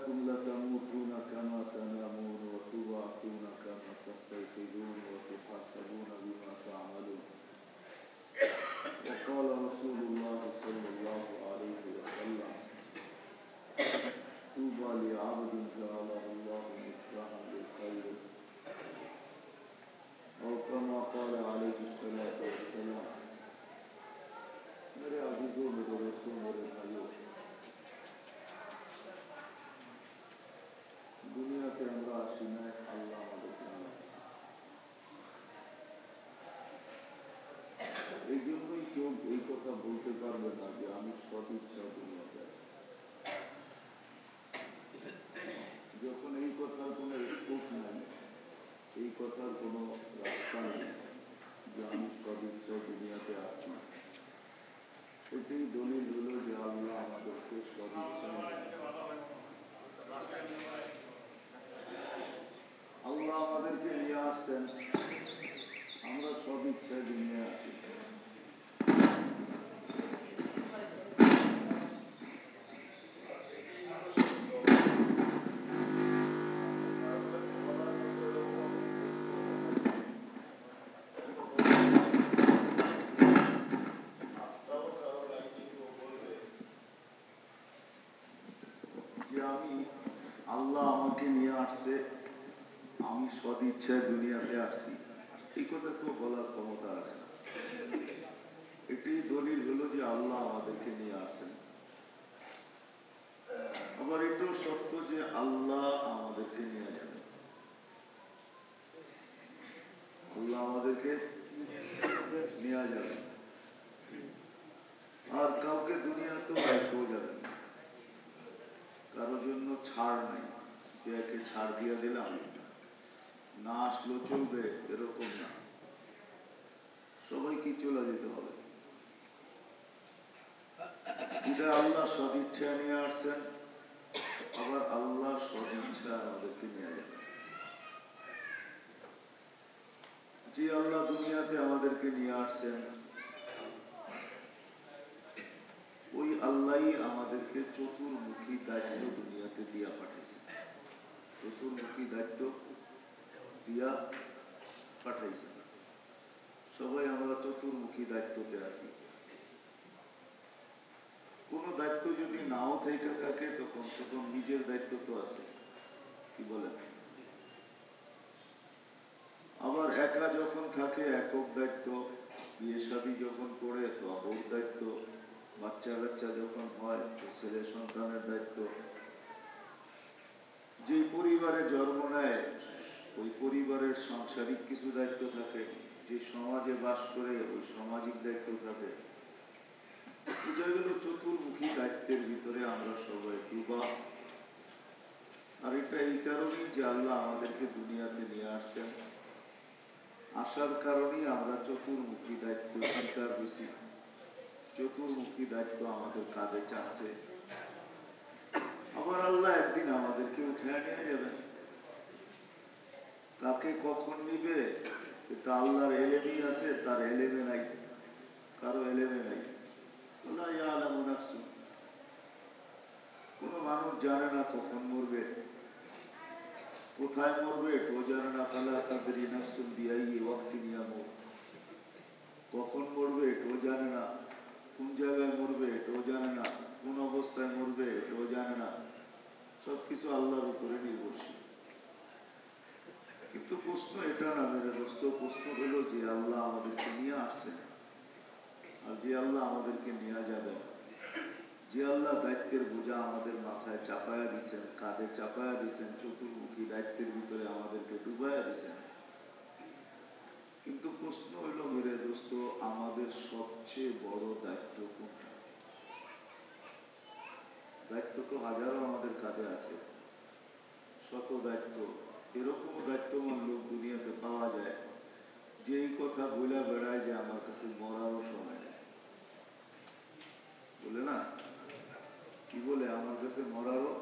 إنكم لتموتون এই জন্যই কেউ এই কথা বলতে পারবে না যে আমি সদিচ্ছা দুনিয়াতে যখন এই কথার কোনো স্কোপ নাই, এই কথার কোনো রাস্তা নেই যে আমি সদিচ্ছা দুনিয়াতে আছি। এটাই দলিল হলো যে আল্লাহ আমাদেরকে সদিচ্ছা আল্লাহ আমাদেরকে নিয়ে আসছেন। আমরা সব ইচ্ছায় দুনিয়া আছি যে আমি আল্লাহ আমাকে নিয়ে আসছে আমি সদিচ্ছায় দুনিয়াতে আসছি দলিল হলো যে আল্লাহ আমাদেরকে নিয়ে আসেন। আবার সত্য যে আল্লাহ আমাদেরকে নিয়ে আল্লাহ আমাদেরকে আর কাউকে দুনিয়াতেও রাখতেও কারোর জন্য ছাড় নাই। একে ছাড় দিয়ে দিলাম। না আসলো চলবে এরকম না। সবাইকে চলে যেতে হবে। এটা আল্লাহ সদিচ্ছা নিয়ে আসছেন, আবার আল্লাহ সদিচ্ছা আমাদেরকে নিয়ে যাবেন। যে আল্লাহ দুনিয়াতে আমাদেরকে নিয়ে আসছেন, ওই আল্লাহ আমাদেরকে চতুর্মুখী দায়িত্ব দুনিয়াতে দিয়া পাঠিয়েছেন। চতুর্মুখী দায়িত্ব দিয়া পাঠাইছেন সবাই আমরা চতুর্মুখী দায়িত্বতে আছি। কোন দায়িত্ব যদি নাও থেকে থাকে, তখন তখন নিজের দায়িত্ব তো আছে। কি বলেন? আবার একা যখন থাকে, একক দায়িত্ব, বিয়ে সাদী যখন করে, তো অবক দায়িত্ব বাচ্চা কাচ্চা যখন হয়, তো ছেলে সন্তানের দায়িত্ব। যে পরিবারে জন্ম নেয় ওই পরিবারের সাংসারিক কিছু দায়িত্ব থাকে, যে সমাজে বাস করে ওই সামাজিক দায়িত্ব থাকে। বোঝা গেল চতুর্মুখী দায়িত্বের ভিতরে আমরা সবাই ডুবা। আর এটা এই কারণেই যে আল্লাহ আমাদেরকে দুনিয়াতে নিয়ে আসছেন। আসার কারণেই আমরা চতুর্মুখী দায়িত্ব স্বীকার হয়েছি চতুর্মুখী দায়িত্ব আমাদের কাজে চাচ্ছে আবার আল্লাহ একদিন আমাদেরকে উঠে নিয়ে যাবেন। কাকে কখন নিবে? এটা আল্লাহর এলেমই আছে, তার এলেমে নাই। কারও এলেমে নাই। কোন মানুষ জানে না কখন মরবে। কোথায় মরবে এটাও জানে না। পালা তাদের ইনাকসুন দিয়াই কখন মরবে এটাও জানে না। কোন জায়গায় মরবে এটাও জানে না কোন অবস্থায় মরবে এটাও জানে না সবকিছু আল্লাহর উপরে নির্ভরশীল কিন্তু প্রশ্ন এটা না মেরে দোস্ত প্রশ্ন হলো যে আল্লাহ আমাদেরকে নিয়ে আসছেন আর যে আল্লাহ আমাদেরকে নিয়ে যাবেন। যে আল্লাহ দায়িত্বের বোঝা আমাদের মাথায় চাপায়া দিচ্ছেন, কাঁধে চাপায়া দিচ্ছেন, চতুর্মুখী দায়িত্বের ভিতরে আমাদেরকে ডুবাইয়া দিচ্ছেন। কিন্তু প্রশ্ন হইল, মেরে দোস্ত, আমাদের সবচেয়ে বড় দায়িত্ব কোনটা? দায়িত্ব তো হাজারো আমাদের কাঁধে আছে। শত দায়িত্ব। এরকম দায়িত্ববান লোক দুনিয়াতে পাওয়া যায় যে এই কথা বইলা বেড়ায় যে আমার কাছে মরারও সময় বলে না? কি বলে? আমার কাছে মরারও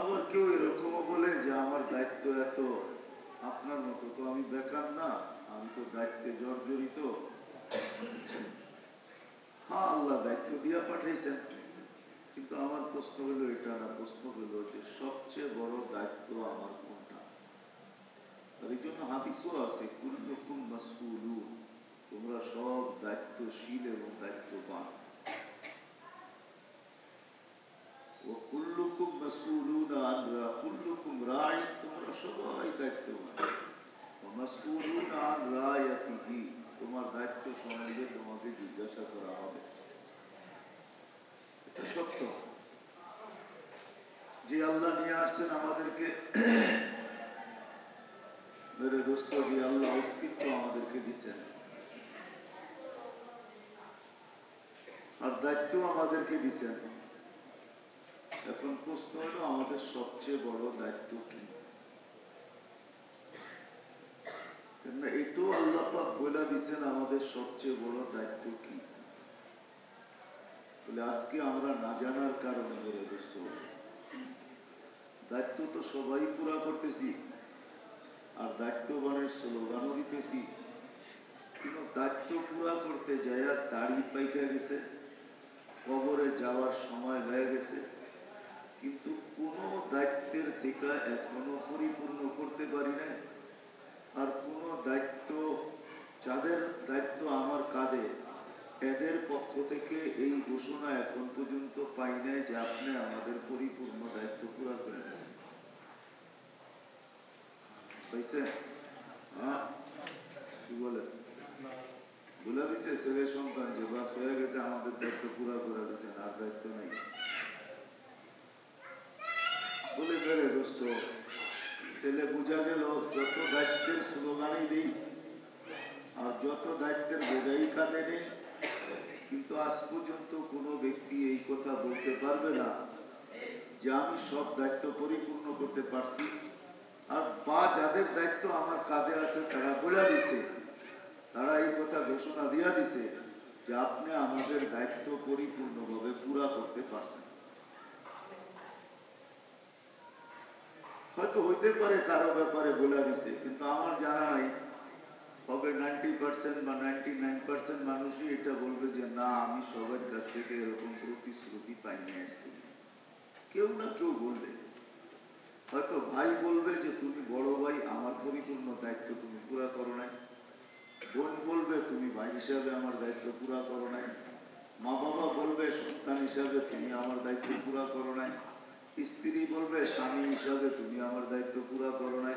আবার কেউ এরকমও বলে যে আমার দায়িত্ব এত আপনার মতো? তো আমি বেকার না, আমি তো দায়িত্বে জর্জরিত। হ্যাঁ আল্লাহ দায়িত্ব দিয়া পাঠাইছেন কিন্তু আমার প্রশ্ন হলো এটা না, প্রশ্ন হলো যে সবচেয়ে বড় দায়িত্ব আমার কোনটা? এই জন্য হাদিসও আছে, কুল্লুকুম মাসউলুন। তোমরা সব দায়িত্বশীল এবং দায়িত্ববান কুল্লুকুম কুল্লুকুম তোমরা সবাই দায়িত্ববান আন রায়াতিহি তোমার দায়িত্ব সম্বন্ধে তোমাকে জিজ্ঞাসা করা হবে। এটা সত্য। যে আল্লাহ নিয়ে আসছেন আমাদেরকে, মেরে দোস্ত, যে আল্লাহ অস্তিত্ব আমাদেরকে দিচ্ছেন। আর দায়িত্ব আমাদেরকে দিচ্ছেন এখন প্রশ্ন হলো, আমাদের সবচেয়ে বড় দায়িত্ব কি? কেননা এটাও আল্লাপাক বলে দিচ্ছেন আমাদের সবচেয়ে বড় দায়িত্ব কি? আজকে আমরা না জানার কারণে মেরে দোস্ত দায়িত্ব তো সবাই পুরা করতেছি, আর দায়িত্ববানের স্লোগানও দিতেছি। কিন্তু দায়িত্ব পুরা করতে যায় দাড়ি পাইকা গেছে। কবরে যাওয়ার সময় হয়ে গেছে। কিন্তু কোন দায়িত্বের থেকে এখনও পরিপূর্ণ করতে পারি নাই। আর কোন দায়িত্ব, যাদের দায়িত্ব আমার কাঁধে, এদের পক্ষ থেকে এই ঘোষণা এখন পর্যন্ত পাই নাই যে আপনি আমাদের পরিপূর্ণ দায়িত্ব পুরা করে দেন। পাইছে হ্যাঁ কি বলে দিচ্ছে, ছেলে সন্তান যে বাস হয়ে গেছে, আমাদের দায়িত্ব পুরা করে দিচ্ছেন আর দায়িত্ব নাই। বলে বেড়ে দোস্ত, ছেলে বোঝা গেল, যত দায়িত্বের স্লোগানই দিই আর যত দায়িত্বের বোঝাই কাঁদে নেই, কিন্তু আজ পর্যন্ত কোনো ব্যক্তি এই কথা বলতে পারবে না যে আমি সব দায়িত্ব পরিপূর্ণ করতে পারছি, আর বা যাদের দায়িত্ব আমার কাঁধে আছে, তারা বলে দিছে তারা এই কথা ঘোষণা দিয়া দিছে যে আপনি আমাদের দায়িত্ব পরিপূর্ণভাবে পুরা করতে পারছেন। হয়তো হইতে পারে কারও ব্যাপারে বলে দিছে, কিন্তু আমার জানা নাই হবে নাইনটি পার্সেন্ট বা নাইনটি নাইন পার্সেন্ট মানুষই এটা বলবে যে, না, আমি সবার কাছ থেকে এরকম প্রতিশ্রুতি পাই না আজকে। কেউ না কেউ বলবে। হয়তো ভাই বলবে যে, তুমি বড় ভাই, আমার পরিপূর্ণ দায়িত্ব তুমি পুরা করো নাই। বোন বলবে, তুমি ভাই হিসাবে আমার দায়িত্ব পুরা করো নাই। মা বাবা বলবে, সন্তান হিসাবে তুমি আমার দায়িত্ব পুরা করো নাই। স্ত্রী বলবে, স্বামী হিসাবে তুমি আমার দায়িত্ব পুরা করো নাই।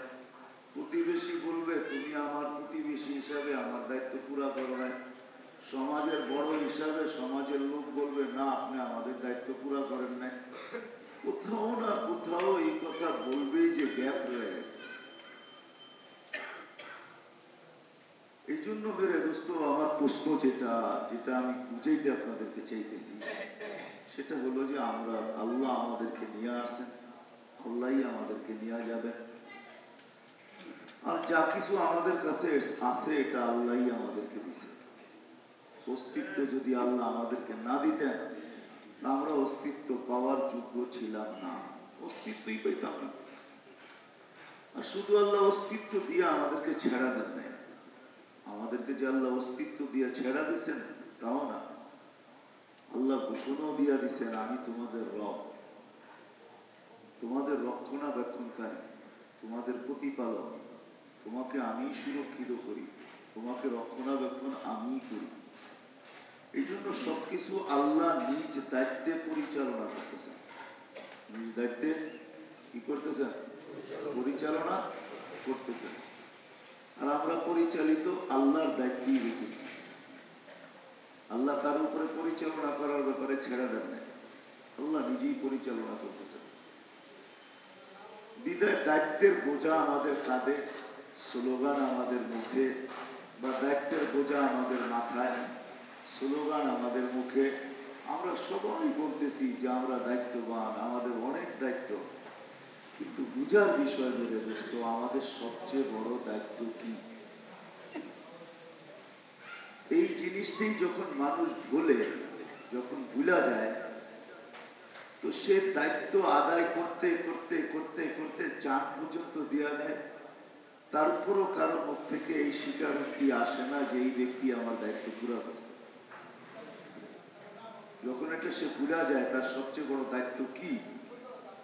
প্রতিবেশী বলবে, তুমি আমার প্রতিবেশী হিসাবে আমার দায়িত্ব পুরা করো নাই। সমাজের বড় হিসাবে সমাজের লোক বলবে, না, আপনি আমাদের দায়িত্ব পুরা করেন নাই। কোথাও না কোথাও এই কথা বলবেই যে গ্যাপ রয়ে গেছে। এই জন্য মেরে দোস্ত, আমার প্রশ্ন যেটা যেটা আমি বুঝাইতে আপনাদেরকে চাইতেছি, সেটা হলো যে আমরা আল্লাহ আমাদেরকে নিয়ে আসছেন, আল্লাহই আমাদেরকে নিয়ে যাবেন। আর যা কিছু আমাদের কাছে আছে, এটা আল্লাহই আমাদেরকে দিছে। অস্তিত্ব যদি আল্লাহ আমাদেরকে না দিতেন আমরা অস্তিত্ব পাওয়ার যোগ্য ছিলাম না। অস্তিত্বই পেতাম না। আর শুধু আল্লাহ অস্তিত্ব দিয়ে আমাদেরকে ছেড়া দেন নাই। আমাদেরকে যে আল্লাহ অস্তিত্ব দিয়ে ছেড়া দিচ্ছেন তাও না। আল্লাহ ঘোষণাও দিয়া দিচ্ছেন আমি তোমাদের রব। তোমাদের রক্ষণাবেক্ষণকারী, তোমাদের প্রতিপালক। তোমাকে আমি সুরক্ষিত করি, তোমাকে রক্ষণাবেক্ষণ আমি করি। এই জন্য সবকিছু আল্লাহ নিজ দায়িত্বে পরিচালনা করতেছেন। নিজ দায়িত্বে কি করতেছেন? পরিচালনা করতেছেন। আর আমরা পরিচালিত আল্লাহর দায়িত্বই রেখেছি আল্লাহ তার উপরে পরিচালনা করার ব্যাপারে ছেড়ে দেন নাই আল্লাহ নিজেই পরিচালনা করতেছেন বিদায় দায়িত্বের বোঝা আমাদের কাঁধে, স্লোগান আমাদের মুখে, বা দায়িত্বের বোঝা আমাদের মাথায়, স্লোগান আমাদের মুখে। আমরা সবাই বলতেছি যে আমরা দায়িত্ববান, আমাদের অনেক দায়িত্ব। কিন্তু বুঝার বিষয় মেরে দোস্ত আমাদের সবচেয়ে বড় দায়িত্ব কি? এই জিনিসটাই যখন মানুষ ভুলে, যখন ভুলা যায়, তো সে দায়িত্ব আদায় করতে করতে করতে করতে চান পর্যন্ত দেওয়া দেয় তারপরও কারও মুখ থেকে এই স্বীকারোক্তি আসে না যে এই ব্যক্তি আমার দায়িত্ব পুরা করছে। যখন এটা সে ভুলা যায়, তার সবচেয়ে বড় দায়িত্ব কি?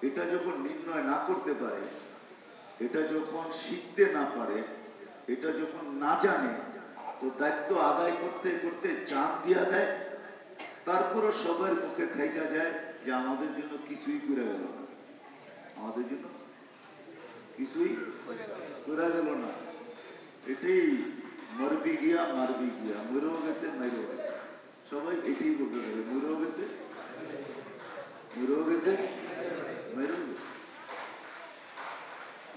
এটা যখন নির্ণয় না করতে পারে, এটা যখন শিখতে না পারে, এটা যখন না জানে, তো দায়িত্ব আদায় করতে করতে চান দিয়া দেয়, তারপরও সবার মুখে থাইকা যায় যে আমাদের জন্য কিছুই করে গেল না। আমাদের জন্য কিছুই করে গেল না। এটাই মরবি গিয়া মারবি গিয়া, মরেও গেছে মেরেও গেছে। সবাই এটাই বলতে থাকে মরেও গেছে মরেও গেছে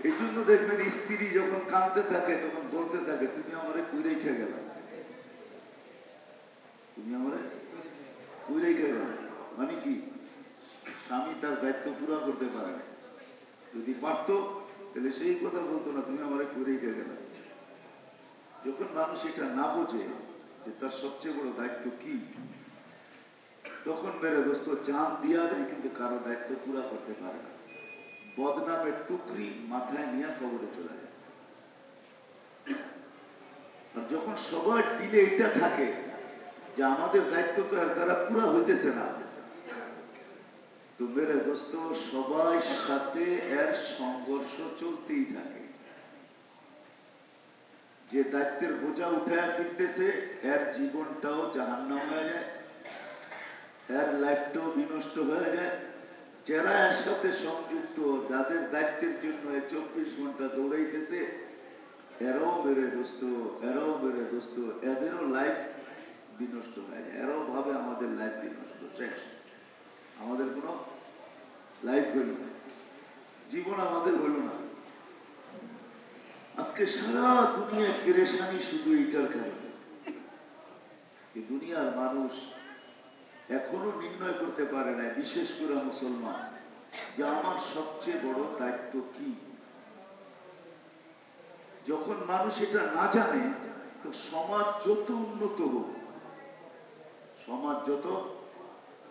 এই জন্য দেখবেন স্ত্রী যখন কাঁদতে থাকে, তখন বলতে থাকে, তুমি গেলা? তুমি গেল? মানে কি? স্বামী তার দায়িত্ব পুরা করতে পারে না। যদি পারত, তাহলে সেই কথা বলতো না, তুমি আমারে কুই রেখে গেলা? যখন মানুষ এটা না বোঝে যে তার সবচেয়ে বড় দায়িত্ব কি তখন মেরে দোস্ত চান দিয়া দেয়, কিন্তু কারও দায়িত্ব পুরা করতে পারে না। বদনামের টুকরি মাথায় নিয়ে কবরে চলে যায়। আর যখন সবার দিলে এটা থাকে যে আমাদের দায়িত্ব তো এর দ্বারা পুরা হইতেছে না মেরে দোস্ত সবাই সাথে এর সংঘর্ষ চলতেই থাকে। যে দায়িত্বের বোঝা উঠায় ফিরতেছে, এর জীবনটাও জাহান্নাম হয়ে যায়। এর লাইফটাও বিনষ্ট হয়ে যায়। যারা এর সাথে সংযুক্ত, যাদের দায়িত্বের জন্য চব্বিশ ঘণ্টা দৌড়াইতেছে, এরাও মেরে দোস্ত, এরাও মেরে দোস্ত। এদেরও লাইফ বিনষ্ট হয়ে যায়। এরাও ভাবে আমাদের লাইফ বিনষ্ট শেষ। আমাদের কোনো লাইফ হইল না। জীবন আমাদের হইল না। আজকে সারা দুনিয়া পেরেশানি শুধু এইটার কারণে। দুনিয়ার মানুষ এখনও নির্ণয় করতে পারে না বিশেষ করে মুসলমান। যে আমার সবচেয়ে বড় দায়িত্ব কি? যখন মানুষ এটা না জানে, তো সমাজ যত উন্নত হোক, সমাজ যত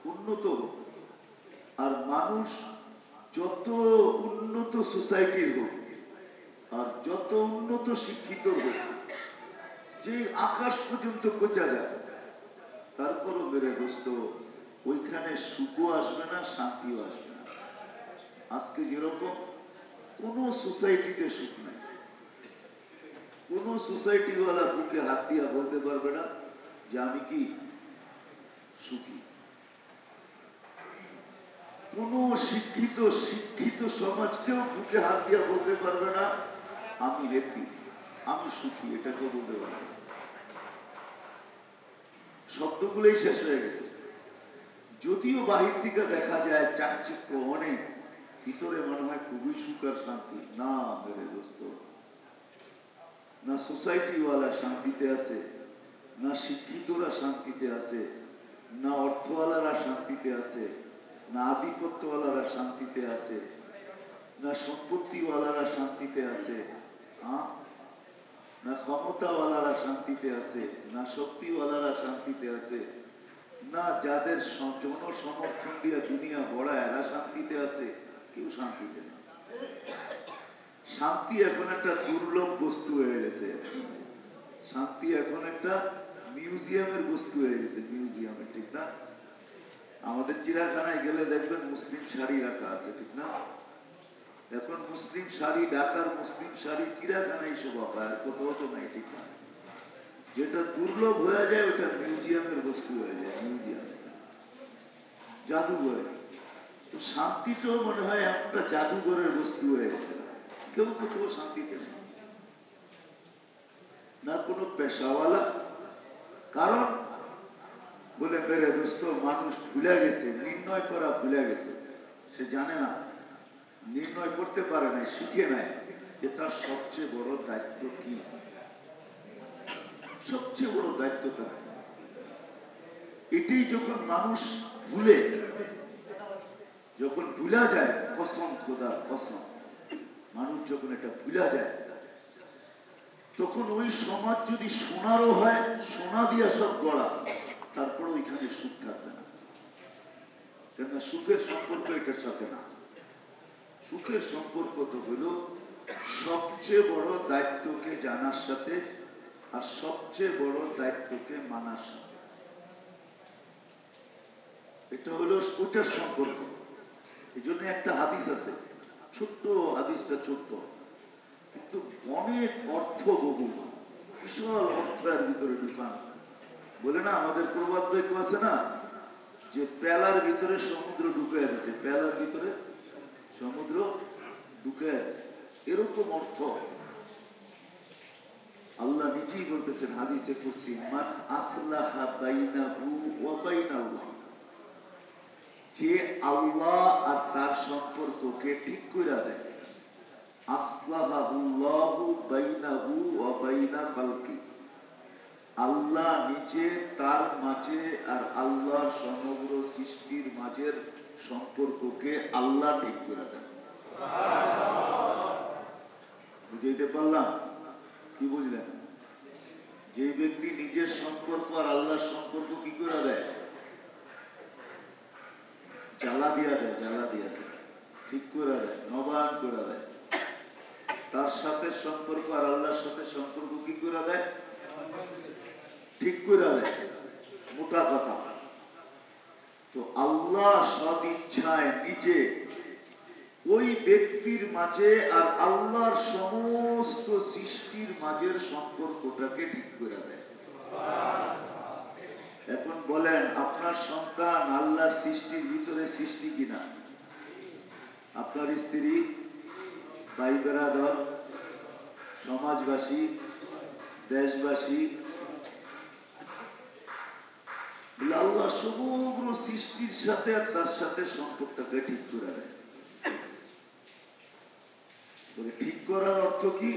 উন্নত হোক, আর মানুষ যত উন্নত সোসাইটির হোক, আর যত উন্নত শিক্ষিত হোক, যে আকাশ পর্যন্ত কোচা যায় তারপরও মেরে দোস্ত ওইখানে সুখও আসবে না, শান্তিও আসবে না। আজকে যেরকম, কোন সোসাইটিতে সুখ নাই। কোন সোসাইটিওয়ালা বুকে হাত দিয়া বলতে পারবে না যে আমি কি সুখী। কোন শিক্ষিত শিক্ষিত সমাজকেও বুকে হাত দিয়া বলতে পারবে না, আমি হ্যাপি আমি সুখী, এটা কেউ বলতে পারবে না। শব্দগুলোই শেষ হয়ে গেছে। যদিও বাহির থেকে দেখা যায় চাকচিক্য অনেক, ভিতরে মনে হয় খুবই সুখ আর শান্তি। না মেরে দোস্ত। না সোসাইটিওয়ালা শান্তিতে আছে, না শিক্ষিতরা শান্তিতে আছে, না অর্থওয়ালারা শান্তিতে আছে, না আধিপত্যওয়ালারা শান্তিতে আছে, না সম্পত্তিওয়ালারা শান্তিতে আছে। হ্যাঁ না ক্ষমতাওয়ালারা শান্তিতে আছে, না শক্তিওয়ালারা শান্তিতে আছে, না যাদের জনসমর্থন দিয়া দুনিয়া বড়া এরা শান্তিতে আছে, কেউ শান্তিতে নেই। শান্তি এখন একটা দুর্লভ বস্তু হয়ে গেছে। শান্তি এখন একটা মিউজিয়ামের বস্তু হয়ে গেছে মিউজিয়ামের ঠিক না? আমাদের চিড়াখানায় গেলে দেখবেন মুসলিম শাড়ি রাখা আছে, ঠিক না? এখন মুসলিম শাড়ি, ঢাকার মুসলিম শাড়ি চিড়াখানায় শোভা পায় কোথাও তো নাই ঠিক না। যেটা দুর্লভ হয়ে যায়, ওটা মিউজিয়ামের বস্তু হয়ে যায়, মিউজিয়াম। জাদুঘরে তো শান্তিটাও মনে হয় একটা জাদুঘরের বস্তু হয়ে গেছে। কেউ কোথাও শান্তিতে নেই। না কোনো পেশাওয়ালা। কারণ, বলে মেরে দোস্ত, মানুষ ভুলে গেছে, নির্ণয় করা ভুলে গেছে। সে জানে না। নির্ণয় করতে পারে নাই, শিখে নাই যে তার সবচেয়ে বড় দায়িত্ব কি। সবচেয়ে বড় দায়িত্ব তার। কি? এটাই যখন মানুষ ভুলে, যখন ভুলা যায়, কসম খোদার কসম, মানুষ যখন এটা ভুলা যায়, তখন ওই সমাজ যদি সোনারও হয়, সোনা দিয়া সব গড়া তারপরে ওইখানে সুখ থাকবে না। কেননা সুখের সম্পর্ক এটার সাথে না। সুখের সম্পর্ক তো হইল সবচেয়ে বড় দায়িত্বকে জানার সাথে আর সবচেয়ে বড় দায়িত্বকে মানার সাথে। এটা হলো ওইটার সম্পর্ক। এই জন্য একটা হাদিস আছে, ছোট্ট হাদিসটা ছোট্ট। কিন্তু অনেক অর্থ বহু বিশাল অর্থ এর ভিতরে ঢুকানো। বলে না, আমাদের প্রবাদ বাক্য আছে না, যে পেলার ভিতরে সমুদ্র ঢুকে দিতে পেলার ভিতরে সমুদ্র ঢুকে এরকম অর্থ। আল্লাহ নিজেই বলতেছেন হাদিসে কুরসি যে আল্লাহ আর তার সম্পর্ককে ঠিক করে দেয় আল্লাহ নিজে তার মাঝে আর আল্লাহর সমগ্র সৃষ্টির মাঝের সম্পর্ককে আল্লাহ ঠিক করে দেন। বুঝাইতে পারলাম। কি বুঝলেন? যে ব্যক্তি নিজের সম্পর্ক আর আল্লাহর সম্পর্ক কি করে দেয়? জ্বালা দিয়া দেয়, জ্বালা দিয়া দেয়। ঠিক করে দেয় নবান করে দেয়। তার সাথে সম্পর্ক আর আল্লাহর সাথে সম্পর্ক কি করে দেয়? ঠিক করে দেয়। মোটা কথা। তো আল্লাহ সদ ইচ্ছায় নিজে ওই ব্যক্তির মাঝে আর আল্লাহর সমস্ত সৃষ্টির মাঝের সম্পর্কটাকে ঠিক করে দেয়। এখন বলেন, আপনার সন্তান আল্লাহর সৃষ্টির ভিতরে সৃষ্টি কিনা? আপনার স্ত্রী ভাই সমাজবাসী, দেশবাসী আল্লাহ সমগ্র সৃষ্টির সাথে আর তার সাথে সম্পর্কটাকে ঠিক করে দেয়। ঠিক করার অর্থ কি?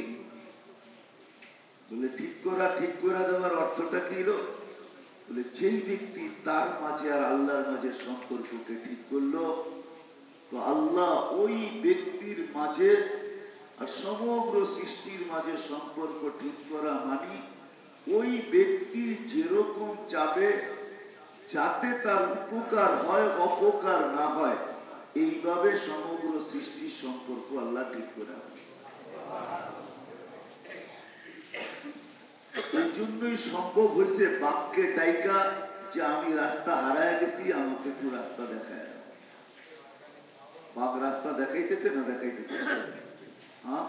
বলে, ঠিক করা, ঠিক করে দেওয়ার অর্থটা কি বলে, যেই ব্যক্তি তার মাঝে আর আল্লাহর মাঝে সম্পর্ককে ঠিক করল, তো আল্লাহ ওই ব্যক্তির মাঝে আর সমগ্র সৃষ্টির মাঝে সম্পর্ক ঠিক করা মানি ওই ব্যক্তি যেরকম চাবে যাতে তার উপকার হয়, অপকার না হয়, এইভাবে সমগ্র সৃষ্টির সম্পর্ক আল্লাহ ঠিক করে। এই জন্যই সম্ভব হয়েছে বাক্যে ডাইকা যে আমি রাস্তা হারায় গেছি, আমাকে একটু রাস্তা দেখায় বাঘ রাস্তা দেখাইতেছে না দেখাইতেছে? হ্যাঁ?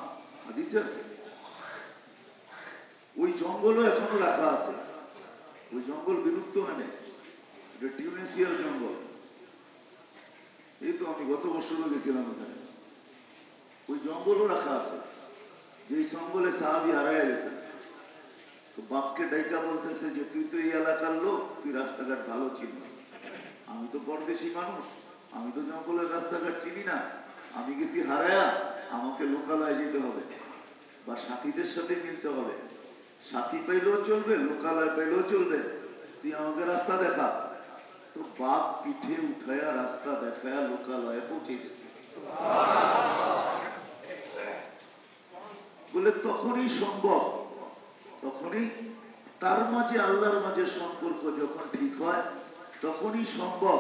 ওই জঙ্গলও এখনও রাখা আছে। ওই জঙ্গল বিলুপ্ত হয় নাই। এটা টিউনেসিয়ার জঙ্গল। এই তো আমি গত বছরও গেছিলাম ওখানে। ওই জঙ্গলও রাখা আছে। যে জঙ্গলে সাহাবি হারাইয়া গেছে। তো বাপকে ডাইকা বলতেছে যে, তুই তো এই এলাকার লোক, তুই রাস্তাঘাট ভালো চিনি আমি তো পরদেশি মানুষ, আমি তো জঙ্গলের রাস্তাঘাট চিনি না। আমি গেছি হারায়া, আমাকে লোকালয়ে যেতে হবে। বা সাথীদের সাথে মিলতে হবে। সাথী পাইলেও চলবে, লোকালয় পাইলেও চলবে। তুই আমাকে রাস্তা দেখা। বাপ পিঠে উঠায়া রাস্তা দেখায়া লোকালয়ে পৌঁছে দিচ্ছে বলে, তখনই সম্ভব। তখনই তার মাঝে, আল্লাহর মাঝে সম্পর্ক যখন ঠিক হয়, তখনই সম্ভব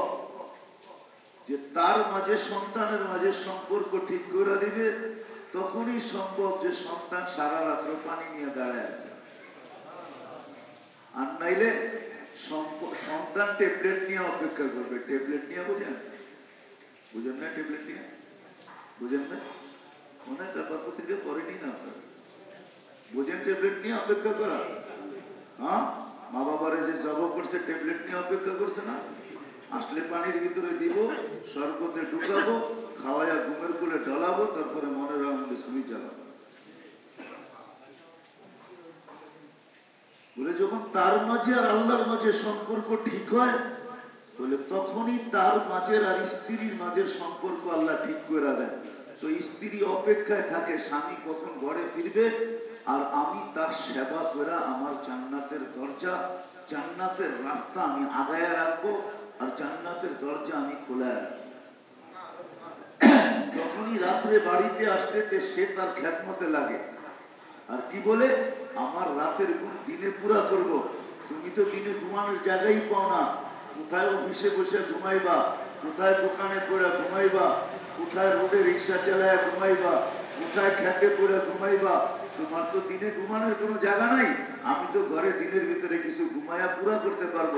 যে তার মাঝে, সন্তানের মাঝে সম্পর্ক ঠিক করে দিবে। তখনই সম্ভব যে সন্তান সারা রাত্র পানি নিয়ে দাঁড়ায় আর নাইলে সন্তান নিয়ে অপেক্ষা করবে নিয়ে বুঝেন বুঝেন না নিয়ে বুঝেন না পত্রিকা আপনারা নিয়ে অপেক্ষা করা হ্যাঁ মা বাবারা যে জব করছে ট্যাবলেট নিয়ে অপেক্ষা করছে না আসলে পানির ভিতরে দিব শরবতে ঢুকাবো খাওয়াইয়া ঘুমের কোলে ডলাবো তারপরে মনের আনন্দে সুই চালাবো বলে, যখন তার মাঝে আর আল্লাহর মাঝে সম্পর্ক ঠিক হয় বলে তখনই তার মাঝের আর স্ত্রীর মাঝের সম্পর্ক আল্লাহ ঠিক করে দেন। তো স্ত্রী অপেক্ষায় থাকে, স্বামী কখন ঘরে ফিরবে? আর আমি তার সেবা করে আমার জান্নাতের দরজা, জান্নাতের রাস্তা আমি আগায় রাখব আর জান্নাতের দরজা আমি খোলা রাখব। যখনই রাত্রে বাড়িতে আসতে সে তার খ্যাতমতে লাগে। আর কি বলে? আমার রাতের ঘুম দিনে পুরা করব। তুমি তো দিনে ঘুমানোর জায়গাই পাও না। কোথায় অফিসে বসে ঘুমাইবা? কোথায় দোকানে পড়ে ঘুমাইবা? কোথায় রোডে রিক্সা চালায় ঘুমাইবা? কোথায় খেতে পড়ে ঘুমাইবা? তোমার তো দিনে ঘুমানোর কোনো জায়গা নাই। আমি তো ঘরে দিনের ভিতরে কিছু ঘুমাইয়া পুরা করতে পারব।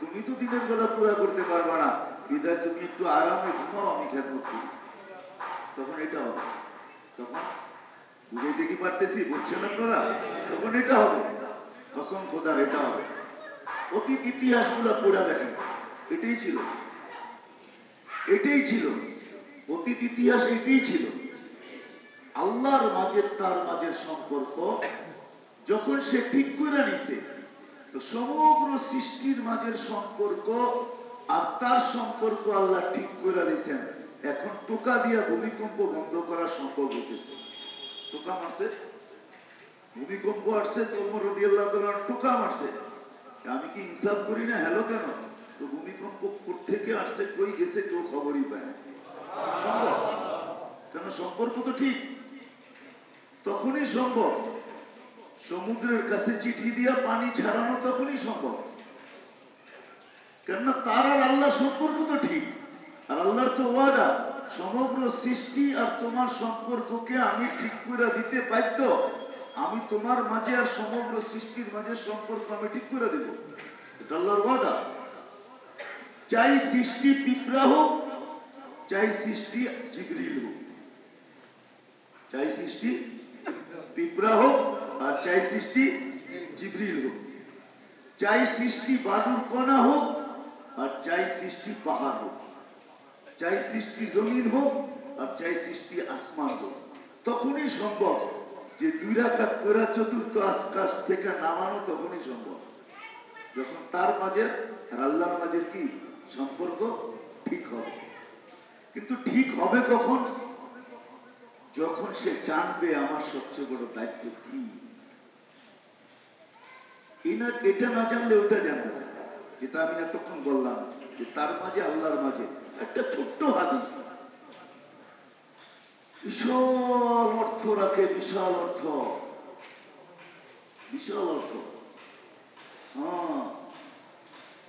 তুমি তো দিনের বেলা পুরা করতে পারবা না। বিদায় তুমি একটু আরামে ঘুমাও, আমি করি তখন এটা হবে। তখন কি পারতেছি আপনারা? তখন এটা হবে। খোদার এটা হবে। অতীত ইতিহাসগুলা দেখেন। এটাই ছিল। এটাই ছিল। অতীত ইতিহাস এটাই ছিল। আল্লাহর মাঝে, তার মাঝের সম্পর্ক যখন সে ঠিক করে নিছে সমগ্র সৃষ্টির মাঝের সম্পর্ক আর তার সম্পর্ক আল্লাহ ঠিক করে দিচ্ছেন এখন টোকা দিয়া ভূমিকম্প বন্ধ করা সম্ভব হইতেছে। টোকা মারছে? ভূমিকম্প আসছে টোকা মারছে। আমি কি ইনসাফ করি না? হ্যালো কেন? তো ভূমিকম্প থেকে আসছে, কই গেছে, কেউ খবরই পায় না। কেন সম্পর্ক তো ঠিক? তখনই সম্ভব। সমুদ্রের কাছে চিঠি দিয়া পানি ছাড়ানো তখনই সম্ভব। কেননা তার আর আল্লাহ সম্পর্ক তো ঠিক। আর আল্লাহর তো ওয়াদা। সমগ্র সৃষ্টি আর তোমার সম্পর্ককে আমি ঠিক করে দিতে বাধ্য। আমি তোমার মাঝে আর সমগ্র সৃষ্টির মাঝে সম্পর্ক আমি ঠিক করে দিব। এটা চাই সৃষ্টি পিঁপড়া হোক চাই সৃষ্টি জিবরিল হোক। চাই সৃষ্টি পিঁপড়া হোক আর চাই সৃষ্টি জিবরিল হোক। চাই সৃষ্টি বাদুর কণা হোক আর চাই সৃষ্টি পাহাড় হোক। চাই সৃষ্টি জমিন হোক আর চাই সৃষ্টি আসমান হোক। তখনই সম্ভব যে দুই রাখাত করে চতুর্থ আকাশ থেকে নামানো তখনই সম্ভব। যখন তার মাঝের আর আল্লাহর মাঝের কি সম্পর্ক? ঠিক হবে। কিন্তু ঠিক হবে কখন? যখন সে জানবে আমার সবচেয়ে বড় দায়িত্ব কি। এটা না জানলে ওটা জানবে যেটা আমি এতক্ষণ বললাম যে তার মাঝে আল্লাহর মাঝে একটা ছোট্ট হাদিস বিশাল অর্থ রাখে, বিশাল অর্থ। বিশাল অর্থ। হ্যাঁ।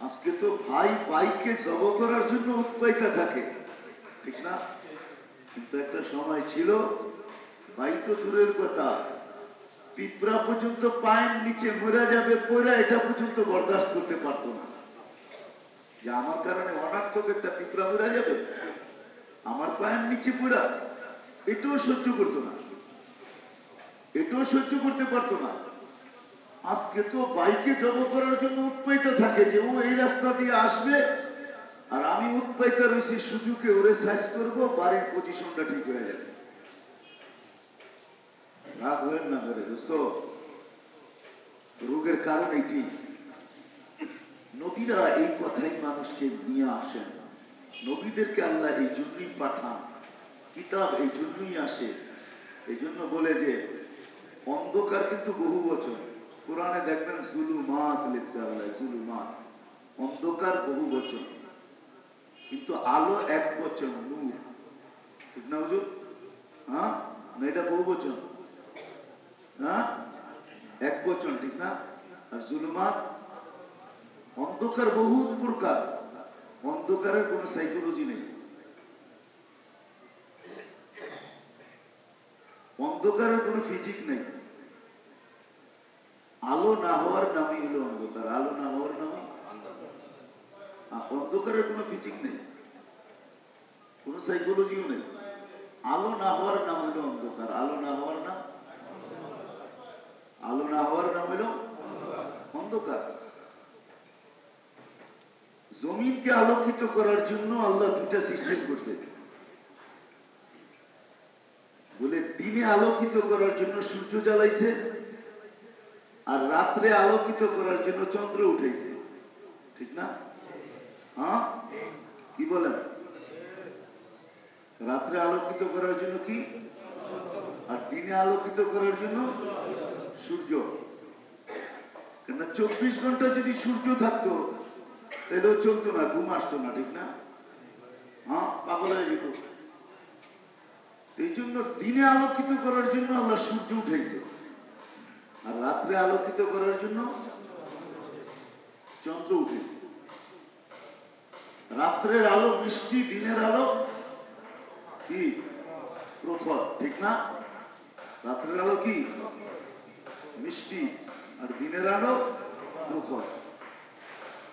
আজকে তো ভাই ভাইকে জব করার জন্য উৎপাইতা থাকে। ঠিক না? কিন্তু একটা সময় ছিল, ভাই তো দূরের কথা। পিঁপড়া পর্যন্ত পায়ের নিচে মরে যাবে, পয়রা এটা পর্যন্ত বরদাস্ত করতে পারতো না। যে আমার কারণে অনার্থক একটা পিঁপড়া মরে যাবে। আমার পায়ের নিচে পড়া, এটাও সহ্য করতো না। এটাও সহ্য করতে পারতো না। আজকে তো বাইকে জব করার জন্য উৎপাইত থাকে যে, ও এই রাস্তা দিয়ে আসবে আর আমি উৎপাইত রয়েছি সুযোগে, ওরে সাইজ করব, বাড়ির পজিশনটা ঠিক হয়ে যাবে। রাগ হয়েন না রোগের কারণ এটি নবীরা এই কথাই মানুষকে নিয়ে আসেন। নবীদেরকে আল্লাহ এই জন্যই পাঠান। কিতাব এই জন্যই আসে। এই জন্য বলে যে, অন্ধকার কিন্তু বহু বচন কোরআনে দেখবেন জুলুমাত লিখছে আল্লাহ, জুলুমাত। অন্ধকার বহু বচন কিন্তু আলো এক বচন নূর। ঠিক না হুজুর? হ্যাঁ? এটা বহু বচন হ্যাঁ? এক বচন ঠিক না? আর জুলুমাত অন্ধকার বহু প্রকার। অন্ধকারের কোন সাইকোলজি নেই। অন্ধকারের কোন ফিজিক নেই। আলো না হওয়ার নামই হলো অন্ধকার। আলো না হওয়ার নামই? অন্ধকারের কোন ফিজিক নেই। কোন সাইকোলজিও নেই। আলো না হওয়ার নাম হইল অন্ধকার। আলো না হওয়ার নাম? আলো না হওয়ার নাম হইল অন্ধকার। জমিনকে আলোকিত করার জন্য আল্লাহ দুইটা সিস্টেম করছে। বলে দিনে আলোকিত করার জন্য সূর্য জ্বালাইছে, আর রাত্রে আলোকিত করার জন্য চন্দ্র উঠাইছে। ঠিক না? হ্যাঁ? কি বলেন? রাত্রে আলোকিত করার জন্য কি? আর দিনে আলোকিত করার জন্য সূর্য। কেন চব্বিশ ঘণ্টা যদি সূর্য থাকতো তাহলেও চলতো না, ঘুম আসতো না, ঠিক না? হ্যাঁ পাগল হয়ে যেত। এই জন্য দিনে আলোকিত করার জন্য সূর্য আর রাত্রে আলোকিত করার জন্য চন্দ্র উঠেছে। রাত্রের আলো মিষ্টি দিনের আলো কি? প্রখর, ঠিক না? রাত্রের আলো কি? মিষ্টি। আর দিনের আলো প্রখর।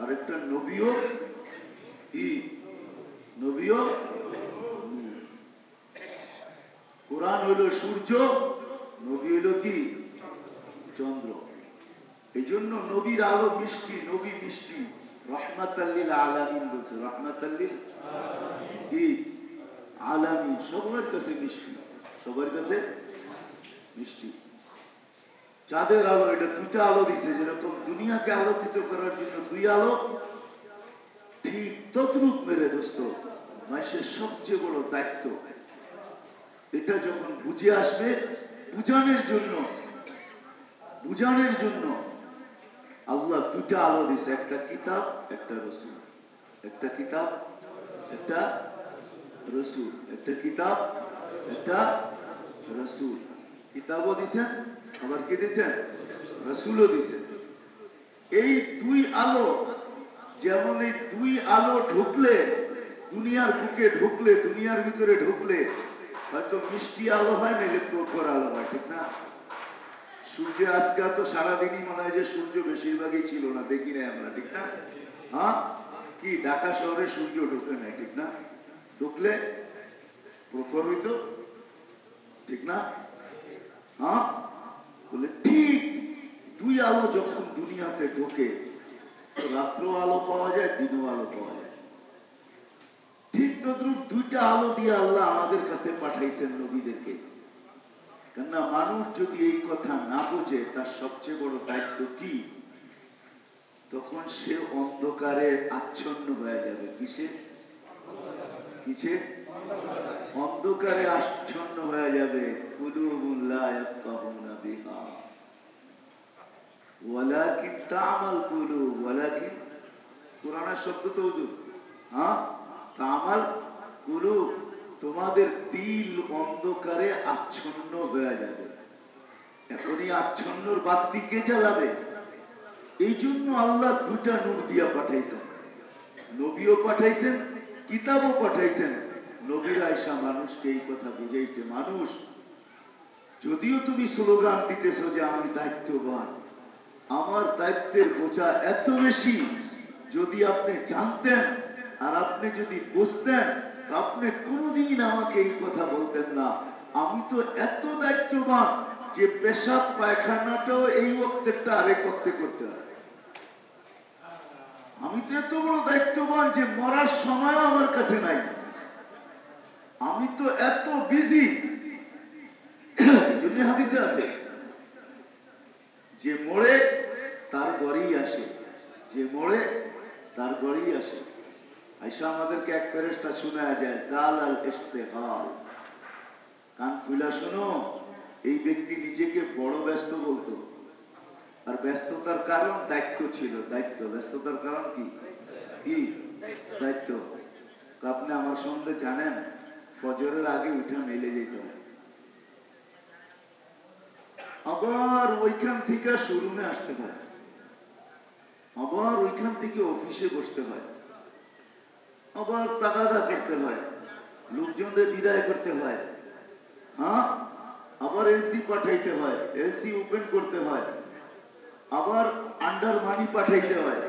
আর একটা নবীও নবীও? কোরআন হইল সূর্য, নবী হইল কি? চন্দ্র। এই জন্য নবীর আলো মিষ্টি, নবী মিষ্টি। রহমাতাল্লিল আলামিন বলছে রহমাতাল্লিল কি? আলামিন, সবার কাছে মিষ্টি। সবার কাছে মিষ্টি। চাঁদের আলো, এটা দুইটা আলো দিছে, যেরকম দুনিয়াকে আলোকিত করার জন্য দুই আলো, ঠিক তদ্রুপ মেরে দোস্ত, মানুষের সবচেয়ে বড় দায়িত্ব। এটা যখন বুঝে আসবে, বুঝানোর জন্য বুঝানোর জন্য আল্লাহ দুটা আলো দিছে, একটা কিতাব, একটা রসুল। একটা কিতাব, একটা রসুল। একটা কিতাব, একটা রসুল। কিতাবও দিছেন আবার কি দিছেন রসুলও দিছেন এই দুই আলো, যেমন এই দুই আলো ঢুকলে, দুনিয়ার বুকে ঢুকলে, দুনিয়ার ভিতরে ঢুকলে, হয়তো মিষ্টি আলো হয় না প্রখর আলো হয়, ঠিক না? সূর্য আজকে তো সারাদিনই মনে হয় যে সূর্য বেশিরভাগই ছিল না, দেখি নাই আমরা, ঠিক না? হ্যাঁ? কি, ঢাকা শহরে সূর্য ঢুকে নাই, ঠিক না? ঢুকলে প্রখর হইতো, ঠিক না? হ্যাঁ? বলে, ঠিক দুই আলো যখন দুনিয়াতে ঢোকে, রাত্র আলো পাওয়া যায়, দিনও আলো পাওয়া যায়। ঠিক তদ্রুপ দুইটা আলো দিয়ে আল্লাহ আমাদের কাছে পাঠাইছেন নবীদেরকে। কেননা মানুষ যদি এই কথা না বোঝে, তার সবচেয়ে বড় দায়িত্ব কি? তখন সে অন্ধকারে আচ্ছন্ন হয়ে যাবে। কিসে? কিসে? অন্ধকারে আচ্ছন্ন হয়ে যাবে। কুলুবুল্লাহ ওয়ালাকিন পুরানা শব্দ তো হুজুর। হ্যাঁ? তোমাদের দিল অন্ধকারে আচ্ছন্ন হয়ে যাবে। এখনই আচ্ছন্নর বাতি কে জ্বালাবে? এই জন্য আল্লাহ দুটা নূর দিয়া পাঠাইছেন। নবীও পাঠাইছেন, কিতাবও পাঠাইছেন। নবীর আয়সা মানুষকে এই কথা বুঝাইছে। মানুষ যদিও তুমি স্লোগান দিতেছ যে আমি দায়িত্ববান, আমার দায়িত্বের বোঝা এত বেশি যদি আপনি জানতেন আর আপনি যদি বুঝতেন আপনি কোনোদিন আমাকে এই কথা বলতেন না। আমি তো এত দায়িত্ববান যে পেশাব পায়খানাটাও এই ওক্তেরটা আরেক ওক্তে করতে হয়। আমি তো এত বড় দায়িত্ববান যে মরার সময়ও আমার কাছে নাই। আমি তো এত বিজি হাদিসে আছে, যে মোড়ে তার আসে, যে মোড়ে তার আসে। আইসা আমাদেরকে এক শোনা যায় জাল আল ইস্তেহাল কান খুলা শোনো, এই ব্যক্তি নিজেকে বড় ব্যস্ত বলতো। আর ব্যস্ততার কারণ দায়িত্ব ছিল, দায়িত্ব। ব্যস্ততার কারণ কি? কি? দায়িত্ব। আপনি আমার সম্বন্ধে জানেন, ফজরের আগে উঠে মেলে যেতে। হয় আবার ওইখান থেকে শোরুমে আসতে হয়। আবার ওইখান থেকে অফিসে বসতে হয়। আবার তাগাদা করতে হয়। লোকজনদের বিদায় করতে হয়। হ্যাঁ? আবার এলসি পাঠাইতে হয়। এলসি ওপেন করতে হয়। আবার আন্ডার মানি পাঠাইতে হয়।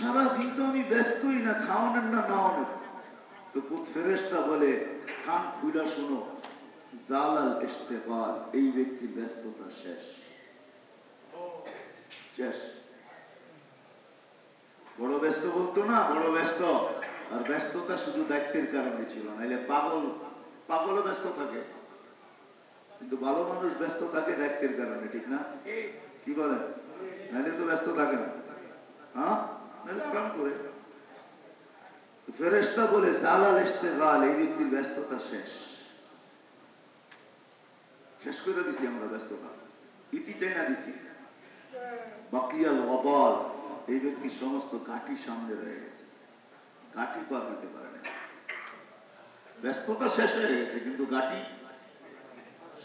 সারা দিন তো আমি ব্যস্তই না, খাওয়ানোর না নাওয়ানোর। তো ফেরেস্তা বলে, কান খুইলা শুনো, জালাল এই ব্যক্তির ব্যস্ততা শেষ শেষ বড় ব্যস্ত বলতো না, বড় ব্যস্ত। আর ব্যস্ততা শুধু দায়িত্বের কারণে ছিল, নাইলে পাগল, পাগলও ব্যস্ত থাকে। কিন্তু ভালো মানুষ ব্যস্ত থাকে দায়িত্বের কারণে, ঠিক না? কি বলেন? নাইলে তো ব্যস্ত থাকে না। হ্যাঁ? নাইলে কাম করে। ফেরেস্তা বলে, জালাল ইস্তেগাল এই ব্যক্তির ব্যস্ততা শেষ। শেষ করে দিছি আমরা ব্যস্ততা ইতিটাই না দিছি বাকিয়াল ওয়াবাল এই ব্যক্তির সমস্ত ঘাটি সামনে রয়ে গেছে ঘাটি পার হইতে পারে না ব্যস্ততা শেষ হয়ে গেছে কিন্তু ঘাটি